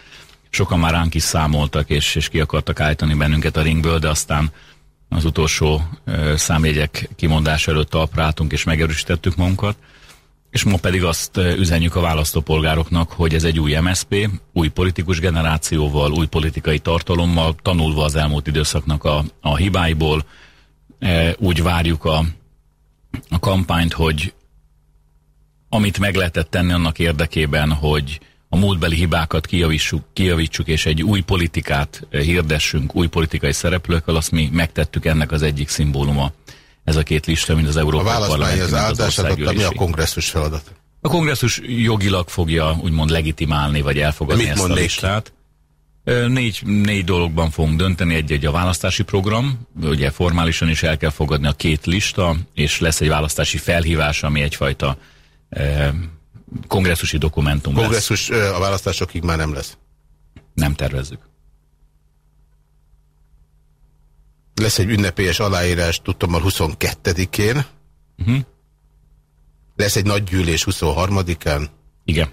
Sokan már ránk is számoltak, és, és ki akartak állítani bennünket a ringből, de aztán az utolsó számjegyek kimondása előtt talpráltunk és megerősítettük magunkat. És ma pedig azt üzenjük a választópolgároknak, hogy ez egy új MSP, új politikus generációval, új politikai tartalommal, tanulva az elmúlt időszaknak a, a hibáiból. Úgy várjuk a, a kampányt, hogy amit meg lehetett tenni annak érdekében, hogy a múltbeli hibákat kijavítsuk, kijavítsuk, és egy új politikát eh, hirdessünk új politikai szereplőkkel, azt mi megtettük ennek az egyik szimbóluma. Ez a két lista, mint az Európai a Parlament. Az áldását mi a kongresszus feladat? A kongresszus jogilag fogja úgymond legitimálni, vagy elfogadni ezt a listát. Négy, négy dologban fogunk dönteni, egy-egy a választási program, ugye formálisan is el kell fogadni a két lista, és lesz egy választási felhívás, ami egyfajta kongresszusi dokumentum Kongresszus lesz. a választásokig már nem lesz? Nem tervezzük. Lesz egy ünnepélyes aláírás, tudtam, a 22-én. Uh -huh. Lesz egy nagy gyűlés 23-án. Igen.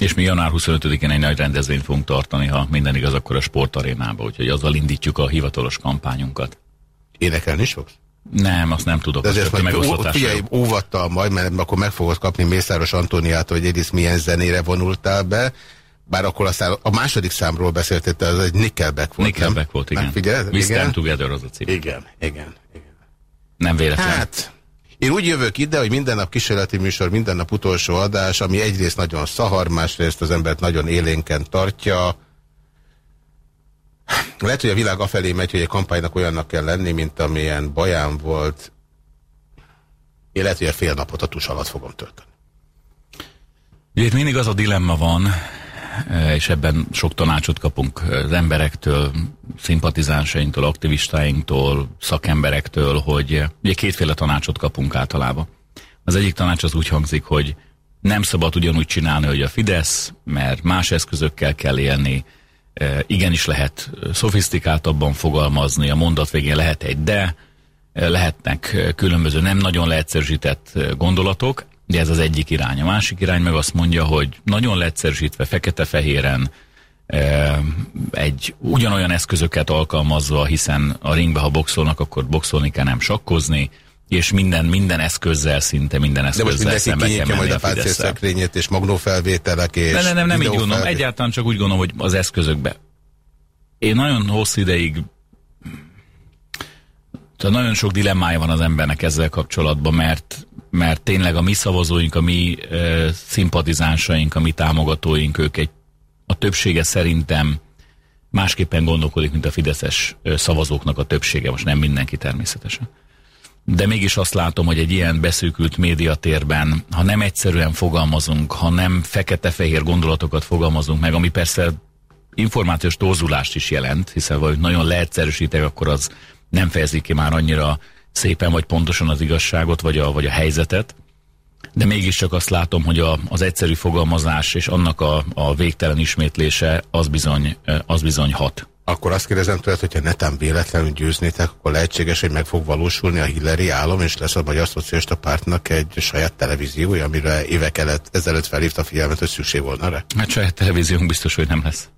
És mi január 25-én egy nagy rendezvényt fogunk tartani, ha minden igaz, akkor a sportarénába, úgyhogy azzal indítjuk a hivatalos kampányunkat. Énekelni is fogsz? Nem, azt nem tudok. De ezért majd figyelj, óvattal majd, mert akkor meg fogod kapni Mészáros Antóniától, hogy egyrészt milyen zenére vonultál be, bár akkor aztán a második számról beszéltél, ez egy Nickelback volt, Nickelback nem? volt, igen. Megfigyeled? We Stand Together az a cím. Igen, igen, igen. Nem véletlen. Hát, én úgy jövök ide, hogy minden nap kísérleti műsor, minden nap utolsó adás, ami egyrészt nagyon szahar, másrészt az embert nagyon élénken tartja, lehet, hogy a világ afelé megy, hogy egy kampánynak olyannak kell lenni, mint amilyen baján volt. Én lehet, hogy a fél napot a tus alatt fogom tölteni. Ugye itt mindig az a dilemma van, és ebben sok tanácsot kapunk az emberektől, szimpatizánsainktól, aktivistáinktól, szakemberektől, hogy ugye kétféle tanácsot kapunk általában. Az egyik tanács az úgy hangzik, hogy nem szabad ugyanúgy csinálni, hogy a Fidesz, mert más eszközökkel kell élni, igenis lehet szofisztikáltabban fogalmazni, a mondat végén lehet egy de, lehetnek különböző nem nagyon leegyszerűsített gondolatok, de ez az egyik irány. A másik irány meg azt mondja, hogy nagyon leegyszerűsítve, fekete-fehéren, egy ugyanolyan eszközöket alkalmazva, hiszen a ringbe, ha boxolnak, akkor boxolni kell, nem sakkozni, és minden, minden eszközzel, szinte minden eszközzel most mindenki kinyitja majd a páncélszekrényét, és magnófelvételek, és Nem, nem, nem, nem így gondolom. Egyáltalán csak úgy gondolom, hogy az eszközökbe. Én nagyon hosszú ideig tehát nagyon sok dilemmája van az embernek ezzel kapcsolatban, mert, mert tényleg a mi szavazóink, a mi e, szimpatizánsaink, a mi támogatóink, ők egy, a többsége szerintem másképpen gondolkodik, mint a fideszes szavazóknak a többsége, most nem mindenki természetesen de mégis azt látom, hogy egy ilyen beszűkült médiatérben, ha nem egyszerűen fogalmazunk, ha nem fekete-fehér gondolatokat fogalmazunk meg, ami persze információs torzulást is jelent, hiszen vagy nagyon leegyszerűsítek, akkor az nem fejezik ki már annyira szépen vagy pontosan az igazságot, vagy a, vagy a helyzetet, de mégiscsak azt látom, hogy a, az egyszerű fogalmazás és annak a, a végtelen ismétlése az bizony, az bizony hat. Akkor azt kérdezem tőled, hogyha netán véletlenül győznétek, akkor lehetséges, hogy meg fog valósulni a Hillary állam, és lesz a Magyar Szocialista Pártnak egy saját televíziója, amire évek előtt, ezelőtt felhívta a figyelmet, hogy szükség volna rá? Hát saját televíziónk biztos, hogy nem lesz.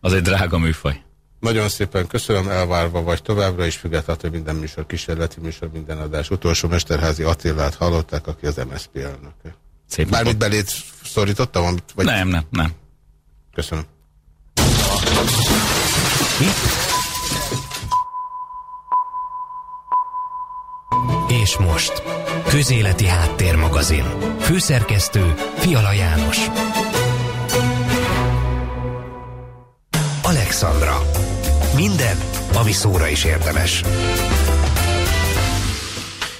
Az egy drága műfaj. Nagyon szépen köszönöm, elvárva vagy továbbra is, függetlenül, hogy minden műsor kísérleti műsor, minden adás. Utolsó Mesterházi Attilát hallották, aki az MSZP elnöke. Szép Bármit belét szorítottam? Amit, vagy... Nem, nem, nem. Köszönöm. És most, Közéleti Háttérmagazin. Főszerkesztő Fiala János. Alexandra. Minden, ami szóra is érdemes.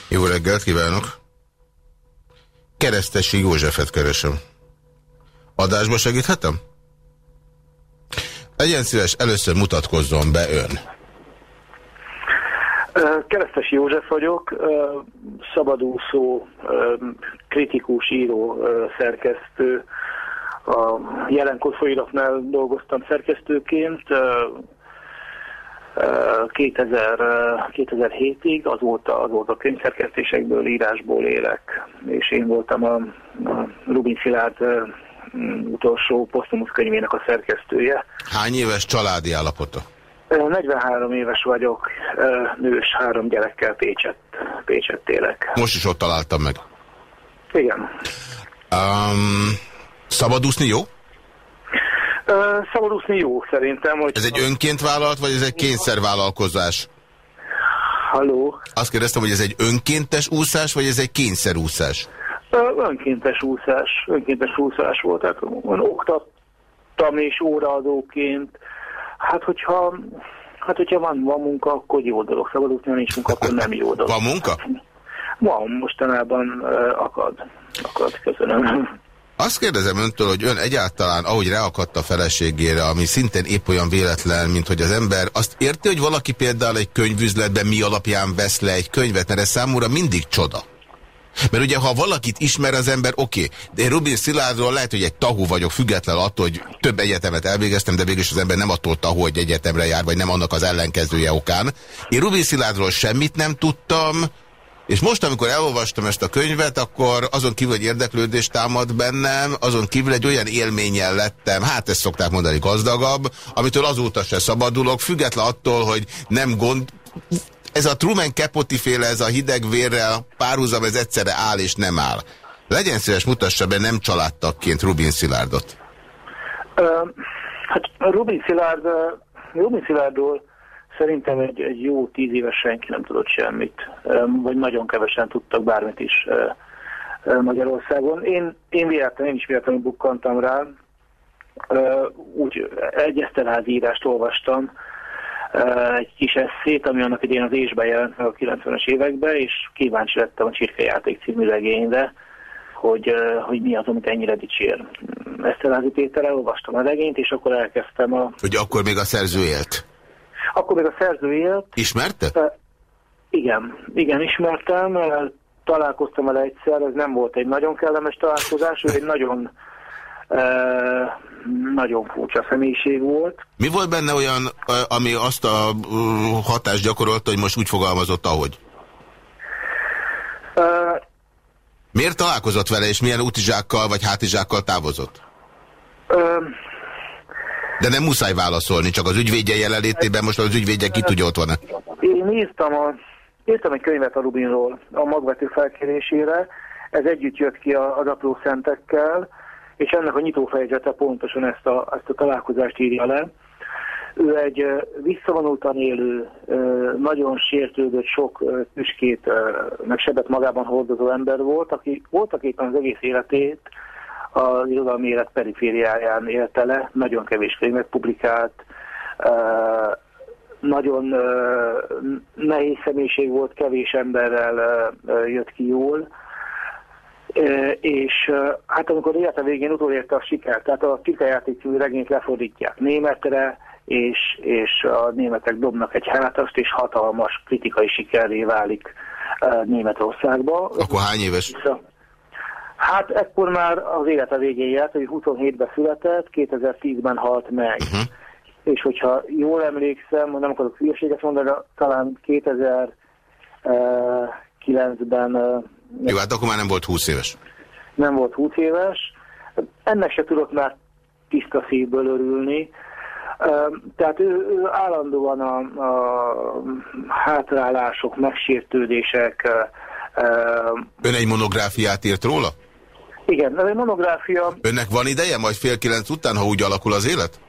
Jó reggelt kívánok! Keresztesi Józsefet keresem. Adásba segíthetem? Legyen szíves, először mutatkozzon be ön. Keresztes József vagyok, szabadúszó, kritikus író, szerkesztő. A jelenkor folyiratnál dolgoztam szerkesztőként 2000, 2007-ig, azóta, azóta könyvszerkesztésekből, írásból élek, és én voltam a, a Rubin Szilárd utolsó posztumusz könyvének a szerkesztője. Hány éves családi állapota? 43 éves vagyok, nős, három gyerekkel Pécset, Pécset élek. Most is ott találtam meg. Igen. Um, szabadúszni jó? Uh, szabadúszni jó szerintem. Hogy ez egy önként vállalt, vagy ez egy kényszervállalkozás? Halló? Azt kérdeztem, hogy ez egy önkéntes úszás, vagy ez egy kényszerúszás? Önkéntes úszás, önkéntes úszás volt, tehát oktattam és óraadóként. Hát hogyha, hát hogyha van, van munka, akkor jó dolog. Szabad ha nincs munka, akkor nem jó dolog. Van munka? Van, mostanában akad. Akad, köszönöm. Azt kérdezem öntől, hogy ön egyáltalán, ahogy reakadt a feleségére, ami szintén épp olyan véletlen, mint hogy az ember azt érti, hogy valaki például egy könyvüzletben mi alapján vesz le egy könyvet, mert ez számúra mindig csoda. Mert ugye, ha valakit ismer az ember, oké, okay. de én Rubin Szilárdról lehet, hogy egy tahú vagyok, független attól, hogy több egyetemet elvégeztem, de végül az ember nem attól tahú, hogy egyetemre jár, vagy nem annak az ellenkezője okán. Én Rubin Szilárdról semmit nem tudtam, és most, amikor elolvastam ezt a könyvet, akkor azon kívül, hogy érdeklődés támad bennem, azon kívül egy olyan élménnyel lettem, hát ezt szokták mondani gazdagabb, amitől azóta se szabadulok, független attól, hogy nem gond, ez a Truman Capote féle, ez a hideg vérrel párhuzam, ez egyszerre áll és nem áll. Legyen szíves, mutassa be nem családtagként Rubin Szilárdot. Hát Rubin Szilárd, Rubin Szilárdról szerintem egy, egy jó tíz éves senki nem tudott semmit, vagy nagyon kevesen tudtak bármit is Magyarországon. Én, én véletlenül, én is véletlenül bukkantam rá, úgy egy eszterházi írást olvastam, egy kis eszét, ami annak idén az ésben jelent meg a 90-es években, és kíváncsi lettem a Csirkejáték című legényre, hogy, hogy mi az, amit ennyire dicsér. Eszterázi Péterrel, olvastam a regényt, és akkor elkezdtem a... Hogy akkor még a szerző élt? Akkor még a szerző élt. Ismerte? Igen, igen, ismertem, találkoztam vele egyszer, ez nem volt egy nagyon kellemes találkozás, ő egy nagyon nagyon furcsa személyiség volt. Mi volt benne olyan, ami azt a hatást gyakorolta, hogy most úgy fogalmazott, ahogy? Uh, Miért találkozott vele, és milyen útizsákkal vagy hátizsákkal távozott? Uh, De nem muszáj válaszolni, csak az ügyvédje jelenlétében most az ügyvédje ki tudja ott van -e? Én írtam, a, írtam egy könyvet a Rubinról a magvető felkérésére, ez együtt jött ki az apró szentekkel, és ennek a nyitófejezete pontosan ezt a, ezt a találkozást írja le. Ő egy visszavonultan élő, nagyon sértődött, sok tüskét, meg sebet magában hordozó ember volt, aki voltak éppen az egész életét az irodalmi élet perifériáján élte le, nagyon kevés könyvet publikált, nagyon nehéz személyiség volt, kevés emberrel jött ki jól, és hát amikor élete végén utolérte a sikert, tehát a Kikajáték című regényt lefordítják németre, és, és a németek dobnak egy hátast, és hatalmas kritikai sikerré válik Németországba. Akkor hány éves? Hát ekkor már az élete végén járt, hogy 27-ben született, 2010-ben halt meg. Uh -huh. És hogyha jól emlékszem, nem akarok hülyeséget mondani, talán 2009-ben jó, hát akkor már nem volt 20 éves. Nem volt 20 éves. Ennek se tudott már tiszta szívből örülni. Tehát ő, ő állandóan a, a hátrálások, megsértődések. Ön egy monográfiát írt róla? Igen, ez egy monográfia. Önnek van ideje majd fél kilenc után, ha úgy alakul az élet?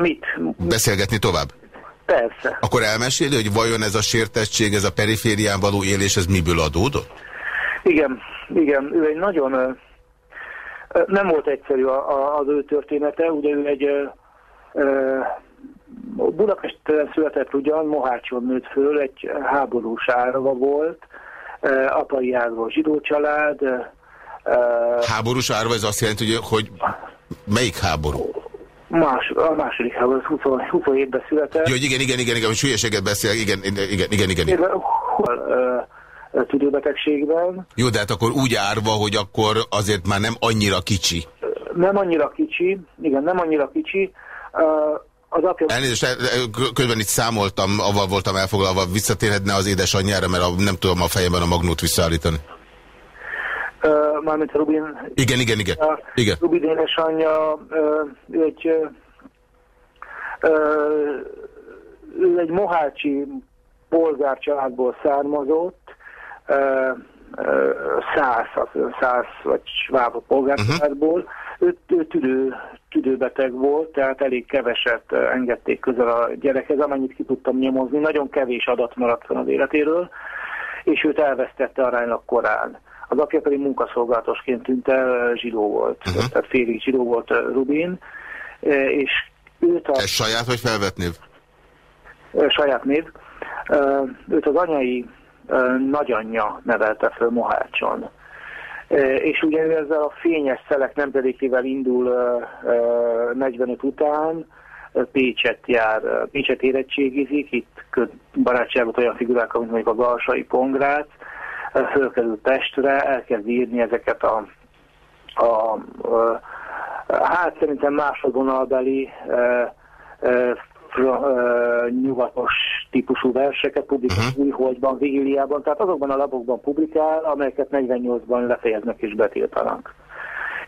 Mit? Beszélgetni tovább? Persze. Akkor elmeséli, hogy vajon ez a sértettség, ez a periférián való élés, ez miből adódott? Igen, igen. Ő egy nagyon... Nem volt egyszerű az ő története, ugye ő egy Budapesten született ugyan, Mohácson nőtt föl, egy háborús árva volt, apai ágról zsidó család. Háborús árva, ez azt jelenti, hogy, hogy melyik háború? Más, a második háború, 20, 27-ben született. Jó, igen, igen, igen, igen, hogy sülyeséget beszél, igen, igen, igen, igen. igen. Tüdőbetegségben. Jó, de hát akkor úgy árva, hogy akkor azért már nem annyira kicsi. Nem annyira kicsi, igen, nem annyira kicsi. Az apja... Elnézést, közben itt számoltam, avval voltam elfoglalva, visszatérhetne az édesanyjára, mert a, nem tudom a fejemben a magnót visszaállítani. Uh, mármint Rubin... Igen, igen, igen. Uh, igen. Rubin édesanyja, uh, egy, uh, egy mohácsi polgár családból származott, uh, száz, száz vagy sváb polgárcsaládból. Uh -huh. ő, ő tüdő, tüdőbeteg volt, tehát elég keveset engedték közel a gyerekhez, amennyit ki tudtam nyomozni. Nagyon kevés adat maradt az életéről, és őt elvesztette aránylag korán. Az apja pedig munkaszolgálatosként tűnt el, zsidó volt, uh -huh. tehát félig zsidó volt Rubin, és őt a... Ez saját vagy felvett név? Saját név. Őt az anyai nagyanyja nevelte föl Mohácson. És ugye ő ezzel a fényes szelek nemzedékével indul 45 után, Pécset jár, Pécset érettségizik, itt barátságot olyan figurák, mint mondjuk a Galsai Pongrác, fölkerül testre, elkezd írni ezeket a, a, a hát szerintem másodvonalbeli e, e, nyugatos típusú verseket publikál uh -huh. Újholdban, Vigiliában, tehát azokban a labokban publikál, amelyeket 48-ban lefejeznek és betiltanak.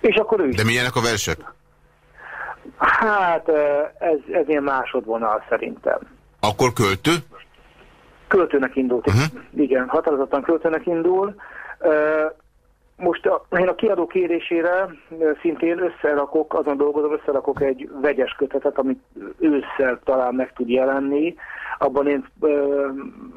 És akkor ő De milyenek a versek? Hát ez, ez ilyen másodvonal szerintem. Akkor költő? Költőnek indult, uh -huh. igen, határozottan költőnek indul. Most a, én a kiadó kérésére szintén összerakok, azon dolgozom, összerakok egy vegyes kötetet, amit ősszel talán meg tud jelenni. Abban én,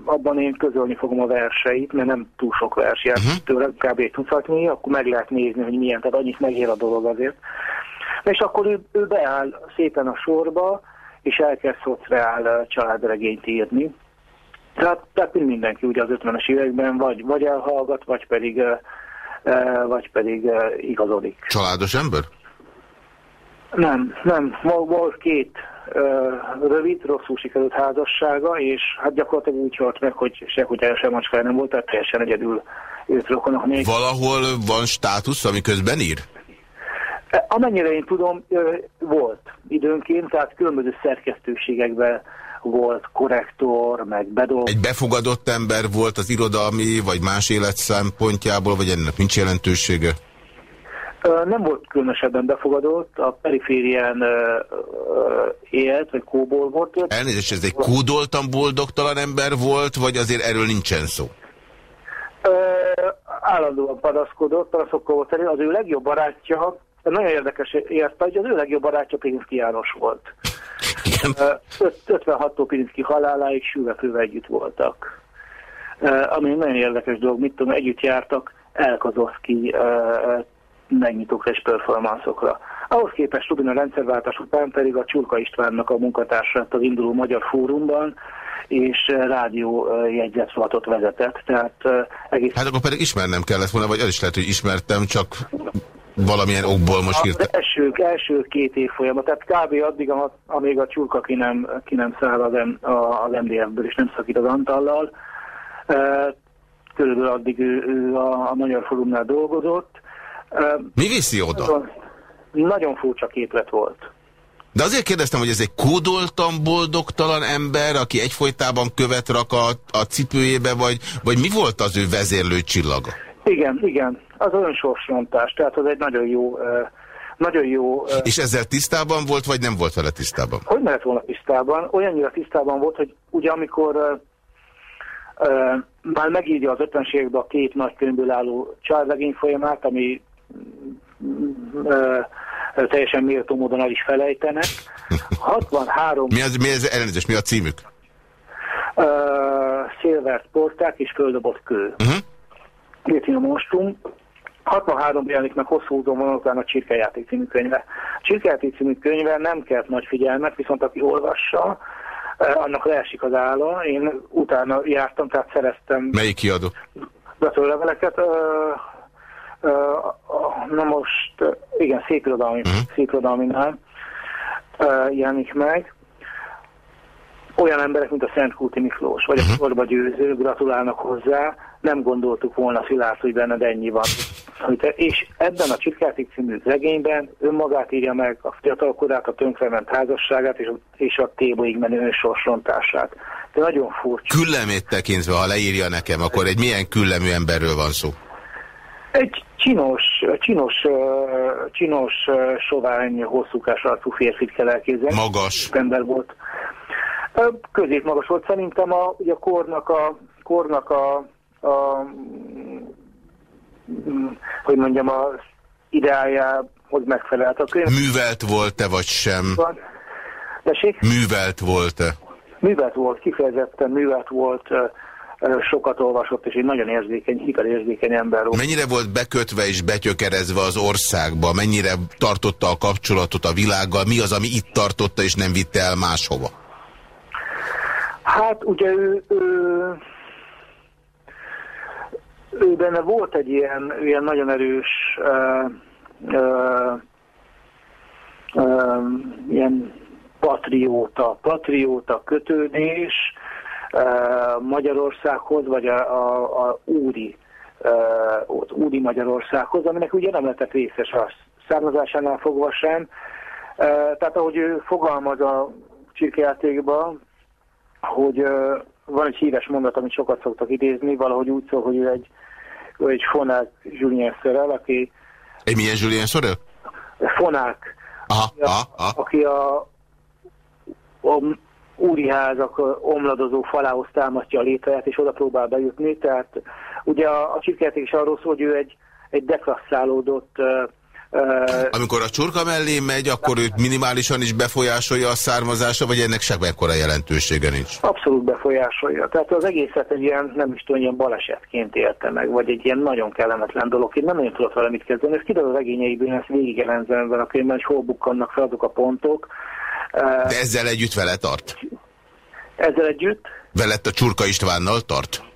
abban én közölni fogom a verseit, mert nem túl sok vers jár uh -huh. tőle, kb. tucatnyi, akkor meg lehet nézni, hogy milyen, tehát annyit megér a dolog azért. És akkor ő, ő beáll szépen a sorba, és elkezd szociál családregényt írni. Tehát, tehát mindenki ugye az 50-es években vagy, vagy elhallgat, vagy pedig vagy pedig igazodik. Családos ember? Nem, nem. Volt két rövid, rosszul sikerült házassága, és hát gyakorlatilag úgy halt meg, hogy se kutyája, se macskája nem volt, tehát teljesen egyedül őt rokonok még. Valahol van státusz, ami közben ír? Amennyire én tudom, volt időnként, tehát különböző szerkesztőségekben volt korrektor, meg bedolgozó. Egy befogadott ember volt az irodalmi, vagy más élet szempontjából, vagy ennek nincs jelentősége? Nem volt különösebben befogadott, a periférián élt, vagy kóból volt. Elnézést, ez egy kódoltan boldogtalan ember volt, vagy azért erről nincsen szó? Állandóan padaszkodott, panaszokkal volt elő. Az ő legjobb barátja, nagyon érdekes érte, hogy az ő legjobb barátja Pirinszki János volt. Igen. 56-tól Pirinszki haláláig sülvefővel együtt voltak. Ami nagyon érdekes dolog, mit tudom, együtt jártak Elkazoszki megnyitókra és performanszokra. Ahhoz képest Rubin a rendszerváltás után pedig a Csurka Istvánnak a munkatársát az induló Magyar Fórumban, és rádió jegyzetszolatot vezetett, tehát egész... Hát akkor pedig ismernem kellett volna, vagy az is lehet, hogy ismertem, csak valamilyen okból most. Az első, első két év folyamat, tehát kb. addig, amíg a csurka ki nem, ki nem száll az, az MDF-ből, és nem szakít az Antallal, körülbelül addig ő, ő a, a Magyar Fórumnál dolgozott, mi viszi oda? Nagyon, nagyon furcsa képlet volt. De azért kérdeztem, hogy ez egy kódoltan boldogtalan ember, aki egyfolytában követ rak a, a cipőjébe, vagy, vagy mi volt az ő vezérlő csillaga? Igen, igen. Az önsorsrontás, tehát az egy nagyon jó... nagyon jó... És ezzel tisztában volt, vagy nem volt vele tisztában? Hogy lehet volna tisztában? Olyannyira tisztában volt, hogy ugye amikor uh, uh, már megírja az ötvenségekben a két nagy könyvből álló családlegény folyamát, ami teljesen méltó módon el is felejtenek. 63... Mi az, mi az elnézés, mi a címük? Uh, Szilvert porták és földobott kő. Uh -huh. a mostum. 63 jelenik meg hosszú úton után a Csirkejáték című könyve. A Csirkejáték című könyve nem kelt nagy figyelmet, viszont aki olvassa, annak leesik az álla. Én utána jártam, tehát szereztem... Melyik kiadó? Betőleveleket. Uh, Na most, igen, szépirodalmi, uh-huh. szépirodalminál jelenik meg. Olyan emberek, mint a Szent Kúti Miklós, vagy a Korba Győző, gratulálnak hozzá, nem gondoltuk volna Szilárd, hogy benned ennyi van. És ebben a Csitkártik című regényben önmagát írja meg a fiatalkorát, a tönkrement házasságát és a, és a téboig menő önsorsrontását. De nagyon furcsa. Küllemét tekintve, ha leírja nekem, akkor egy milyen küllemű emberről van szó? Egy csinos, csinos, csinos, sovány, hosszúkás arcú férfit kell elképzelni. Magas. Ember volt. Középmagas volt. Szerintem a, ugye a kornak a, kornak a, a hogy mondjam, a ideájához megfelelt. A könyv... Művelt volt-e vagy sem? Tessék? Művelt volt-e? Művelt volt, kifejezetten művelt volt, sokat olvasott, és egy nagyon érzékeny, hiperérzékeny ember volt. Mennyire volt bekötve és betyökerezve az országba? Mennyire tartotta a kapcsolatot a világgal? Mi az, ami itt tartotta, és nem vitte el máshova? Hát ugye ő, ő, ő benne volt egy ilyen, ilyen nagyon erős uh, uh, uh, ilyen patrióta, patrióta kötődés, Magyarországhoz, vagy a, a, a úri, ott úri Magyarországhoz, aminek ugye nem lehetett részes a származásánál fogva sem. Tehát ahogy ő fogalmaz a csirkejátékban, hogy van egy híres mondat, amit sokat szoktak idézni, valahogy úgy szól, hogy ő egy, ő egy fonák Julien Szörel, aki... Egy milyen Julien Szörel? Fonák. Aha, aha, aha. Aki a, a úriházak omladozó falához támasztja a létreját, és oda próbál bejutni. Tehát ugye a, a csirkejáték is arról szól, hogy ő egy, egy deklasszálódott amikor a csurka mellé megy, akkor őt minimálisan is befolyásolja a származása, vagy ennek sebekkora jelentősége nincs? Abszolút befolyásolja. Tehát az egészet egy ilyen, nem is tudom, ilyen balesetként élte meg, vagy egy ilyen nagyon kellemetlen dolog. Én nem nagyon tudott vele mit kezdeni. Ez kiderül a regényeiből, ezt végig ebben a könyvben, hogy hol bukkannak fel azok a pontok, de ezzel együtt vele tart? Ezzel együtt? Velett a Csurka Istvánnal tart?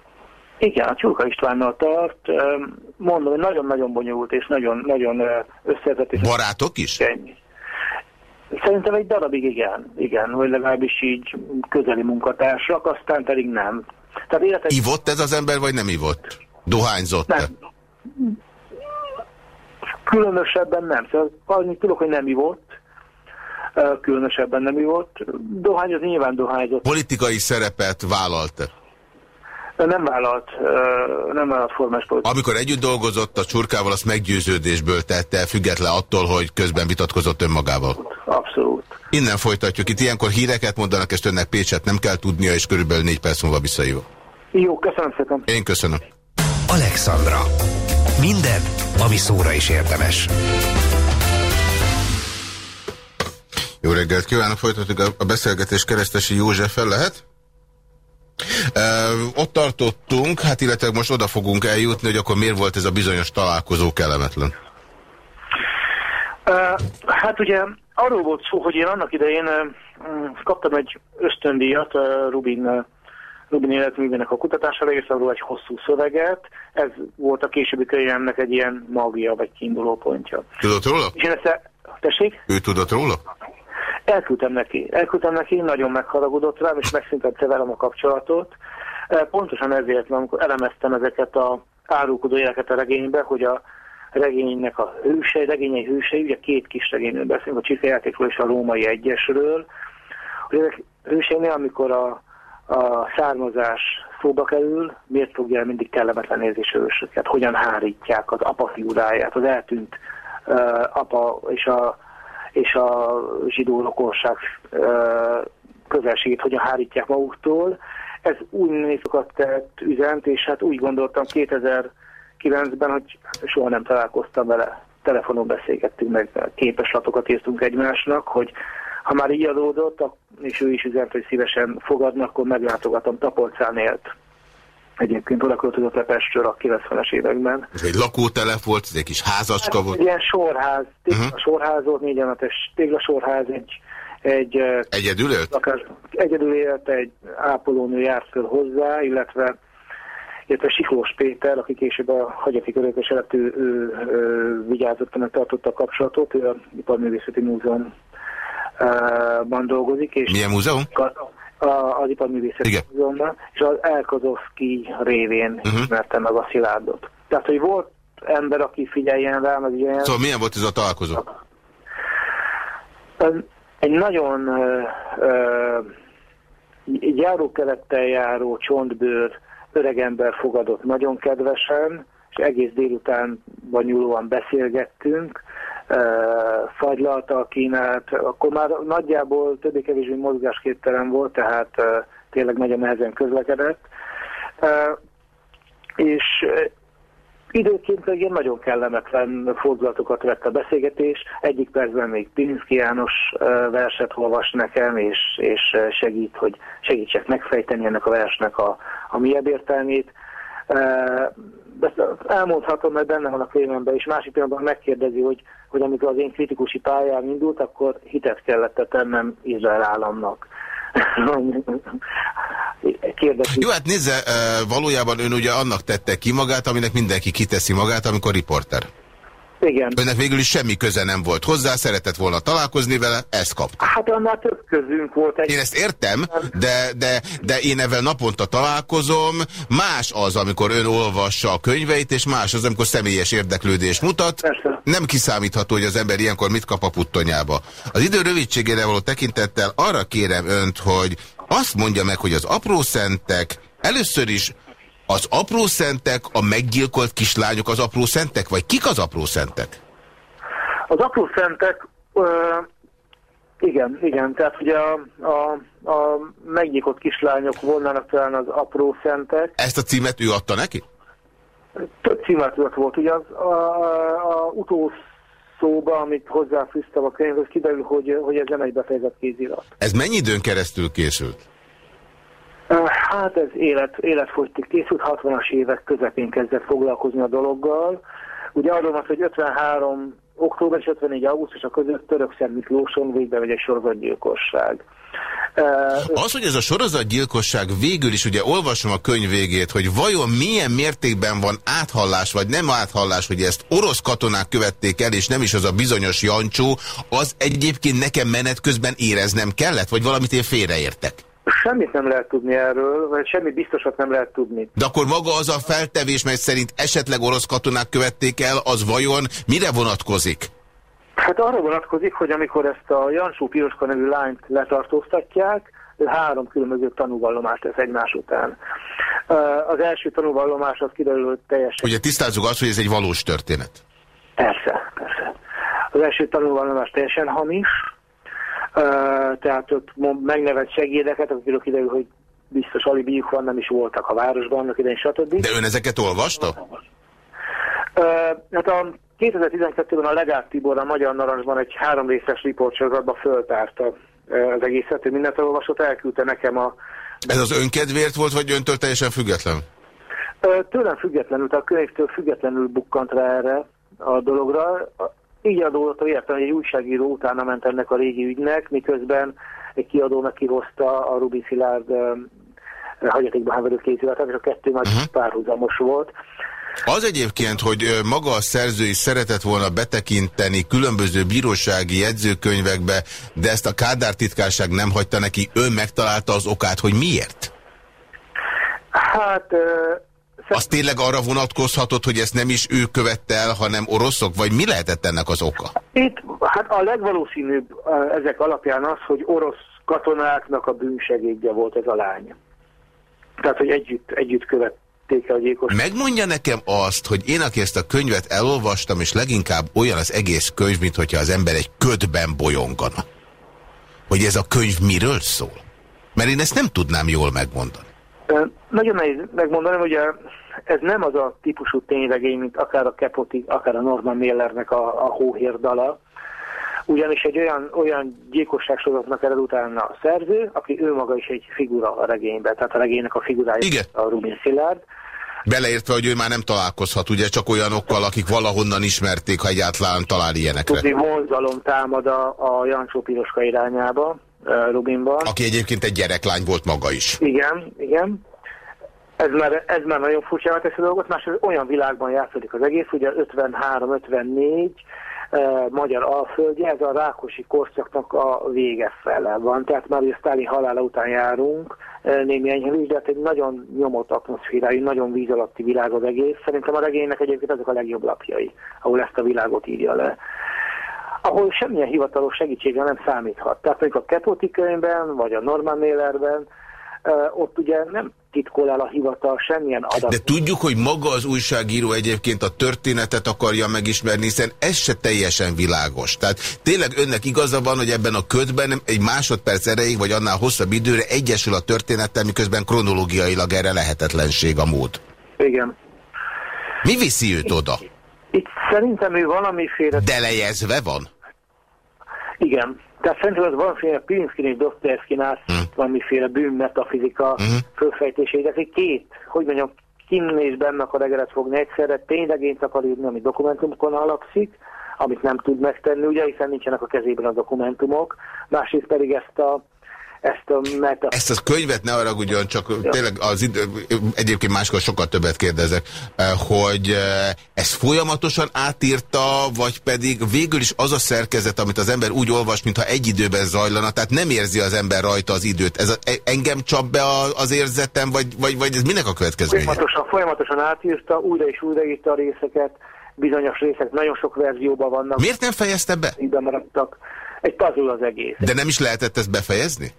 Igen, a Csurka Istvánnal tart. Mondom, hogy nagyon-nagyon bonyolult és nagyon-nagyon összetett. Barátok is? Ennyi. Szerintem egy darabig igen, igen, vagy legalábbis így közeli munkatársak, aztán pedig nem. Tehát élete... Ivott ez az ember, vagy nem ivott? Dohányzott -e? Nem. Különösebben nem. Szóval annyit tudok, hogy nem ivott, különösebben nem ivott. Dohányozni nyilván dohányzott. Politikai szerepet vállalt-e? Nem vállalt, nem vállalt formás politikát. Amikor együtt dolgozott a csurkával, azt meggyőződésből tette, független attól, hogy közben vitatkozott önmagával. Abszolút. Innen folytatjuk. Itt ilyenkor híreket mondanak, ezt önnek Pécset nem kell tudnia, és körülbelül négy perc múlva visszajövök. Jó, köszönöm szépen. Én köszönöm. Alexandra. Minden, ami szóra is érdemes. Jó reggelt kívánok, folytatjuk a beszélgetés keresztesi Józseffel, lehet? Uh, ott tartottunk, hát illetve most oda fogunk eljutni, hogy akkor miért volt ez a bizonyos találkozó kellemetlen? Hát ugye arról volt szó, hogy én annak idején uh, kaptam egy ösztöndíjat Rubin, Rubin életművének a kutatására, és egy hosszú szöveget. Ez volt a későbbi könyvemnek egy ilyen magia vagy kiinduló pontja. Tudott róla? És én ezt, tessék? Ő tudott róla? Elküldtem neki. Elküldtem neki, nagyon megharagudott rám, és megszüntette velem a kapcsolatot. E, pontosan ezért, amikor elemeztem ezeket a árulkodó éleket a regénybe, hogy a regénynek a hősei, regényei hősei, ugye két kis regényről beszélünk, a csirkejátékról és a római egyesről, hogy ezek hőseinél, amikor a, a származás szóba kerül, miért fogja mindig kellemetlen érzés ősöket, hogyan hárítják az apa figuráját, az eltűnt uh, apa és a és a zsidó rokonság közelségét hogyan hárítják maguktól. Ez úgy népsokat tett üzent, és hát úgy gondoltam 2009-ben, hogy soha nem találkoztam vele. Telefonon beszélgettünk, meg képeslatokat írtunk egymásnak, hogy ha már így adódott, és ő is üzent, hogy szívesen fogadnak, akkor meglátogatom Tapolcán élt. Egyébként oda költözött le Pestről a 90-es években. Ez egy lakótelep volt, ez egy kis házacska hát, volt? Ilyen sorház, uh -huh. sorház volt, négy emeletes téglasorház, egy, egy... Egyedül élt? Akár, egyedül élt, egy ápolónő járt föl hozzá, illetve illetve Siklós Péter, aki később a hagyati körökös előtt ő, ő, ő vigyázott, meg tartotta a kapcsolatot, ő a Iparművészeti Múzeumban dolgozik. És Milyen múzeum? Az Iparművészeti Múzeumban, és az Elkozovszki révén uh -huh. ismertem meg a Szilárdot. Tehát, hogy volt ember, aki figyeljen rám, az ilyen... Szóval milyen volt ez a találkozó? Egy nagyon uh, járókelettel járó csontbőr öregember fogadott nagyon kedvesen, és egész délután nyúlóan beszélgettünk, fagylalta Kínát, akkor már nagyjából többé-kevésbé mozgásképtelen volt, tehát tényleg nagyon nehezen közlekedett. És időként egy ilyen nagyon kellemetlen fordulatokat vett a beszélgetés. Egyik percben még Pilinszki János verset olvas nekem, és, és segít, hogy segítsek megfejteni ennek a versnek a, a miebb értelmét ezt elmondhatom, mert benne van a könyvemben, és másik pillanatban megkérdezi, hogy, hogy amikor az én kritikusi pályám indult, akkor hitet kellett tennem Izrael államnak. Kérdezi. Jó, hát nézze, valójában ön ugye annak tette ki magát, aminek mindenki kiteszi magát, amikor riporter. Igen. Önnek végül is semmi köze nem volt hozzá, szeretett volna találkozni vele, ezt kapta. Hát annál több közünk volt. Egy... Én ezt értem, de, de, de én ezzel naponta találkozom. Más az, amikor ön olvassa a könyveit, és más az, amikor személyes érdeklődés mutat. Persze. Nem kiszámítható, hogy az ember ilyenkor mit kap a puttonyába. Az idő rövidségére való tekintettel arra kérem önt, hogy azt mondja meg, hogy az apró szentek először is az apró szentek, a meggyilkolt kislányok az apró szentek, vagy kik az apró szentek? Az apró szentek, ö, igen, igen, tehát ugye a, a, a meggyilkolt kislányok volnának talán az apró szentek. Ezt a címet ő adta neki? Több címet volt, ugye az a, a, a utószóba, amit hozzáfűztem a könyvhez, kiderül, hogy, hogy ez nem egy befejezett kézirat. Ez mennyi időn keresztül készült? Hát ez élet, életfogytig készült, 60-as évek közepén kezdett foglalkozni a dologgal. Ugye arról van, hogy 53 október és 54 augusztus a között Törökszer Miklóson végbe megy egy sorozatgyilkosság. Az, hogy ez a sorozatgyilkosság végül is, ugye olvasom a könyv végét, hogy vajon milyen mértékben van áthallás, vagy nem áthallás, hogy ezt orosz katonák követték el, és nem is az a bizonyos Jancsó, az egyébként nekem menet közben éreznem kellett, vagy valamit én félreértek? Semmit nem lehet tudni erről, vagy semmi biztosat nem lehet tudni. De akkor maga az a feltevés, mely szerint esetleg orosz katonák követték el, az vajon mire vonatkozik? Hát arra vonatkozik, hogy amikor ezt a Jansó Piroska nevű lányt letartóztatják, három különböző tanúvallomást tesz egymás után. Az első tanúvallomás az kiderül, hogy teljesen... Ugye tisztázzuk azt, hogy ez egy valós történet. Persze, persze. Az első tanúvallomás teljesen hamis, tehát ott megnevett segédeket, akikről kiderül, hogy biztos alibiuk van, nem is voltak a városban, annak idején, stb. De ön ezeket olvasta? Hát a 2012-ben a Legát Tibor a Magyar Narancsban egy három részes riportsorozatban föltárta az egészet, hogy mindent olvasott, elküldte nekem a... Ez az önkedvért volt, vagy öntől teljesen független? Tőlem függetlenül, tehát a könyvtől függetlenül bukkant rá erre a dologra. Így adódott, értem, hogy egy újságíró utána ment ennek a régi ügynek, miközben egy kiadó meg kihozta a Rubi Szilárd hagyatékban háború készületet, és a kettő már uh. -huh. párhuzamos volt. Az egyébként, hogy maga a szerző is szeretett volna betekinteni különböző bírósági jegyzőkönyvekbe, de ezt a Kádár titkárság nem hagyta neki, ő megtalálta az okát, hogy miért? Hát... Az tényleg arra vonatkozhatott, hogy ezt nem is ő követte el, hanem oroszok, vagy mi lehetett ennek az oka? Itt, hát a legvalószínűbb ezek alapján az, hogy orosz katonáknak a bűnsegédje volt ez a lány. Tehát, hogy együtt, együtt követ, a gyilkos. Megmondja nekem azt, hogy én, aki ezt a könyvet elolvastam, és leginkább olyan az egész könyv, mint hogyha az ember egy ködben bolyongana. Hogy ez a könyv miről szól? Mert én ezt nem tudnám jól megmondani. Nagyon nehéz megmondani, hogy ez nem az a típusú ténylegény, mint akár a Kepoti, akár a Norman Millernek a, a hóhérdala, ugyanis egy olyan, olyan gyilkosságsorozatnak ered utána a szerző, aki ő maga is egy figura a regényben, tehát a regénynek a figurája Igen. a Rubin Szilárd. Beleértve, hogy ő már nem találkozhat, ugye csak olyanokkal, akik valahonnan ismerték, ha egyáltalán talál ilyenekre. Tudni, vonzalom támad a, a Jancsó Piroska irányába, Rubinban. Aki egyébként egy gyereklány volt maga is. Igen, igen. Ez már, ez már nagyon furcsa teszi a dolgot, más olyan világban játszódik az egész, ugye 53-54, magyar alföldje, ez a Rákosi korszaknak a vége fele van. Tehát már a Sztálin halála után járunk, némi enyhülés, de hát egy nagyon nyomott atmoszférájú, nagyon víz alatti világ az egész. Szerintem a regénynek egyébként azok a legjobb lapjai, ahol ezt a világot írja le ahol semmilyen hivatalos segítségre nem számíthat. Tehát mondjuk a Kepoti könyvben, vagy a Norman Mailerben, ott ugye nem titkol el a hivatal semmilyen adat. De tudjuk, hogy maga az újságíró egyébként a történetet akarja megismerni, hiszen ez se teljesen világos. Tehát tényleg önnek igaza van, hogy ebben a ködben egy másodperc erejéig, vagy annál hosszabb időre egyesül a történettel, miközben kronológiailag erre lehetetlenség a mód. Igen. Mi viszi őt oda? Itt szerintem ő valamiféle... Delejezve van? Igen. Tehát szerintem az valamiféle Pirinszkin és Dostoyevskinál hmm. valamiféle bűnmetafizika hmm. fölfejtésé. Ez egy két, hogy mondjam, és benne akar egeret fogni egyszerre, ténylegényt akar írni, ami dokumentumokon alapszik, amit nem tud megtenni, ugye, hiszen nincsenek a kezében a dokumentumok, másrészt pedig ezt a ezt a meta... Ezt a könyvet ne haragudjon, csak ja. tényleg az idő, egyébként máskor sokkal többet kérdezek, eh, hogy eh, ez folyamatosan átírta, vagy pedig végül is az a szerkezet, amit az ember úgy olvas, mintha egy időben zajlana, tehát nem érzi az ember rajta az időt. Ez a, e, engem csap be az érzetem, vagy, vagy, vagy ez minek a következménye? Folyamatosan, folyamatosan átírta, újra és újra írta a részeket, bizonyos részek nagyon sok verzióban vannak. Miért nem fejezte be? Így maradtak. Egy puzzle az egész. De nem is lehetett ezt befejezni?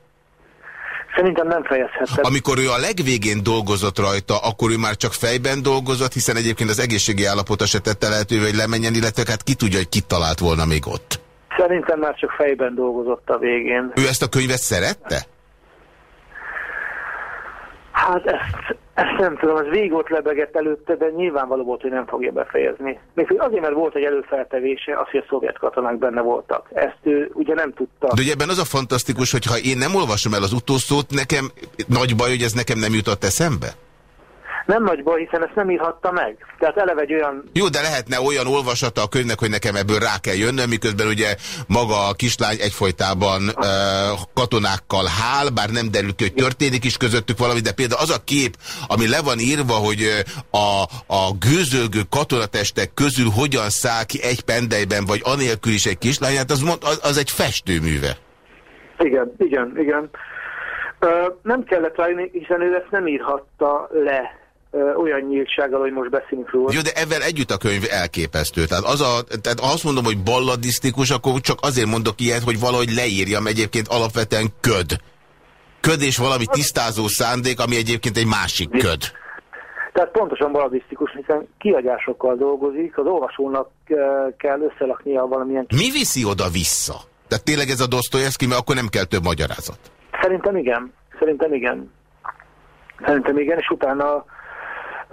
Szerintem nem fejezhetett. Amikor ő a legvégén dolgozott rajta, akkor ő már csak fejben dolgozott, hiszen egyébként az egészségi állapota se tette lehetővé, hogy lemenjen, illetve hát ki tudja, hogy kit talált volna még ott. Szerintem már csak fejben dolgozott a végén. Ő ezt a könyvet szerette? Hát ezt, ezt nem tudom, ez végig lebegett előtte, de nyilvánvaló volt, hogy nem fogja befejezni. Még azért, mert volt egy előfeltevése, az, hogy a szovjet katonák benne voltak. Ezt ő ugye nem tudta. De ugye ebben az a fantasztikus, hogy ha én nem olvasom el az utószót, nekem nagy baj, hogy ez nekem nem jutott eszembe? Nem nagy baj, hiszen ezt nem írhatta meg. Tehát eleve egy olyan... Jó, de lehetne olyan olvasata a könyvnek, hogy nekem ebből rá kell jönnöm, miközben ugye maga a kislány egyfolytában uh, katonákkal hál, bár nem derül ki, hogy történik is közöttük valami, de például az a kép, ami le van írva, hogy a, a gőzölgő katonatestek közül hogyan száll ki egy pendelyben, vagy anélkül is egy kislányát, az, az, az egy festőműve. Igen, igen, igen. Nem kellett rájönni, hiszen ő ezt nem írhatta le olyan nyíltsággal, hogy most beszélünk róla. Jó, de ebben együtt a könyv elképesztő. Tehát, az a, tehát ha azt mondom, hogy balladisztikus, akkor csak azért mondok ilyet, hogy valahogy leírjam egyébként alapvetően köd. Köd és valami tisztázó szándék, ami egyébként egy másik köd. Tehát pontosan balladisztikus, hiszen kiagyásokkal dolgozik, az olvasónak kell összelaknia valamilyen... Mi viszi oda-vissza? Tehát tényleg ez a Dostoyevsky, mert akkor nem kell több magyarázat. Szerintem igen. Szerintem igen. Szerintem igen, és utána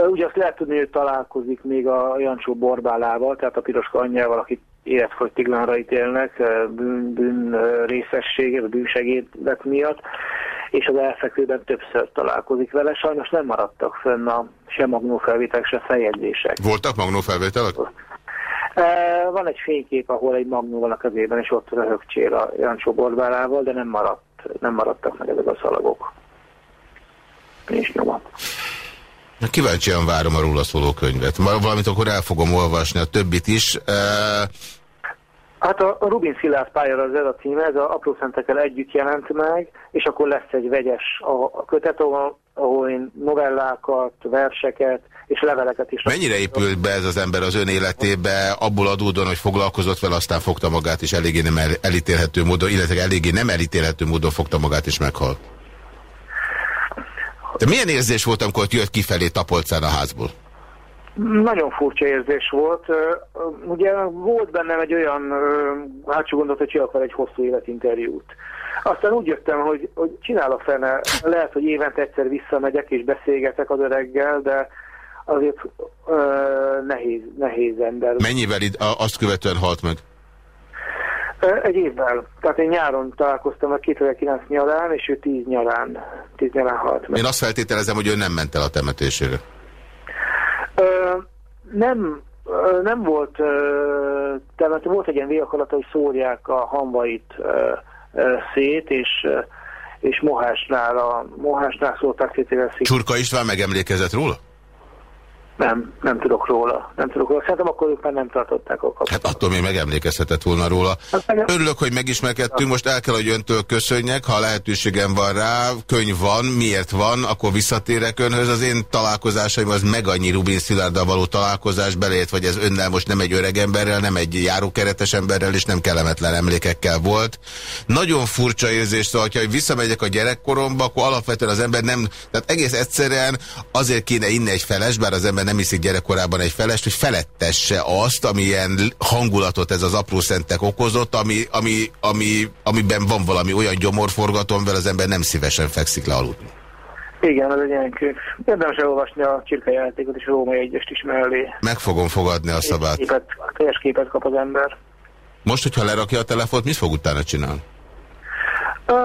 ugye azt lehet tudni, hogy találkozik még a Jancsó Borbálával, tehát a piroska anyjával, akit életfogytiglanra ítélnek bűn, bűn részessége, bűnsegédet miatt, és az elfekvőben többször találkozik vele. Sajnos nem maradtak fönn a se magnófelvételek, se feljegyzések. Voltak magnófelvételek? Van egy fénykép, ahol egy magnó van a kezében, és ott röhögcsél a Jancsó Borbálával, de nem, maradt, nem maradtak meg ezek a szalagok. Nincs nyoma. Kíváncsian várom a róla szóló könyvet. Valamit akkor el fogom olvasni a többit is. Hát a Rubin Szilárd pályára az ez a címe, ez a Apró Szentekkel együtt jelent meg, és akkor lesz egy vegyes a kötet, ahol, ahol én novellákat, verseket és leveleket is... Mennyire épült be ez az ember az ön életébe, abból adódóan, hogy foglalkozott vele, aztán fogta magát, és eléggé nem elítélhető módon, illetve eléggé nem elítélhető módon fogta magát, és meghalt? De milyen érzés volt, amikor jött kifelé Tapolcán a házból? Nagyon furcsa érzés volt. Ugye volt bennem egy olyan hátsó gondolat, hogy csinálok egy hosszú életinterjút. Aztán úgy jöttem, hogy, hogy csinál a fene. Lehet, hogy évente egyszer visszamegyek és beszélgetek az öreggel, de azért ö, nehéz, nehéz ember. Mennyivel azt követően halt meg? Egy évvel. Tehát én nyáron találkoztam a 2009 nyarán, és ő 10 nyarán, 10 nyarán halt meg. Én azt feltételezem, hogy ő nem ment el a temetésére. Ö, nem, ö, nem volt ö, temető, volt egy ilyen végakalata, hogy szórják a ö, ö, szét, és ö, és Mohásnál, a Mohásnál szólták szét. Csurka István megemlékezett róla? Nem, nem tudok róla. Nem tudok róla. Szerintem akkor ők már nem tartották a kapcsolatot. Hát attól még megemlékezhetett volna róla. Hát Örülök, hogy megismerkedtünk. Most el kell, hogy öntől köszönjek, ha lehetőségem van rá. Könyv van, miért van, akkor visszatérek önhöz. Az én találkozásaim az meg annyi Rubin Szilárddal való találkozás belét, vagy ez önnel most nem egy öreg emberrel, nem egy járókeretes emberrel, és nem kellemetlen emlékekkel volt. Nagyon furcsa érzés, szóval, ha visszamegyek a gyerekkoromba, akkor alapvetően az ember nem, tehát egész egyszerűen azért kéne inni egy feles, bár az ember nem iszik gyerekkorában egy felest, hogy felettesse azt, amilyen hangulatot ez az apró szentek okozott, ami, ami, ami, amiben van valami olyan gyomorforgató, amivel az ember nem szívesen fekszik le aludni. Igen, az egy ilyen könyv. Érdemes elolvasni a játékot és a római egyest is mellé. Meg fogom fogadni a szabát. Képet, teljes képet kap az ember. Most, hogyha lerakja a telefont, mit fog utána csinálni? Uh,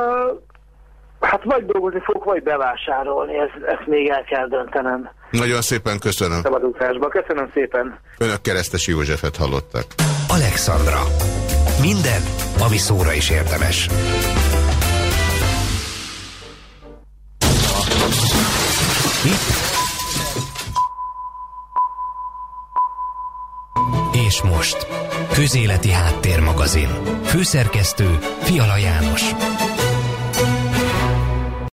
hát vagy dolgozni fog, vagy bevásárolni, ezt, ezt még el kell döntenem. Nagyon szépen köszönöm. Szabadúszásba. Köszönöm szépen. Önök Keresztesi Józsefet hallottak. Alexandra. Minden, ami szóra is érdemes. És most, Közéleti Háttérmagazin. Főszerkesztő Fiala János.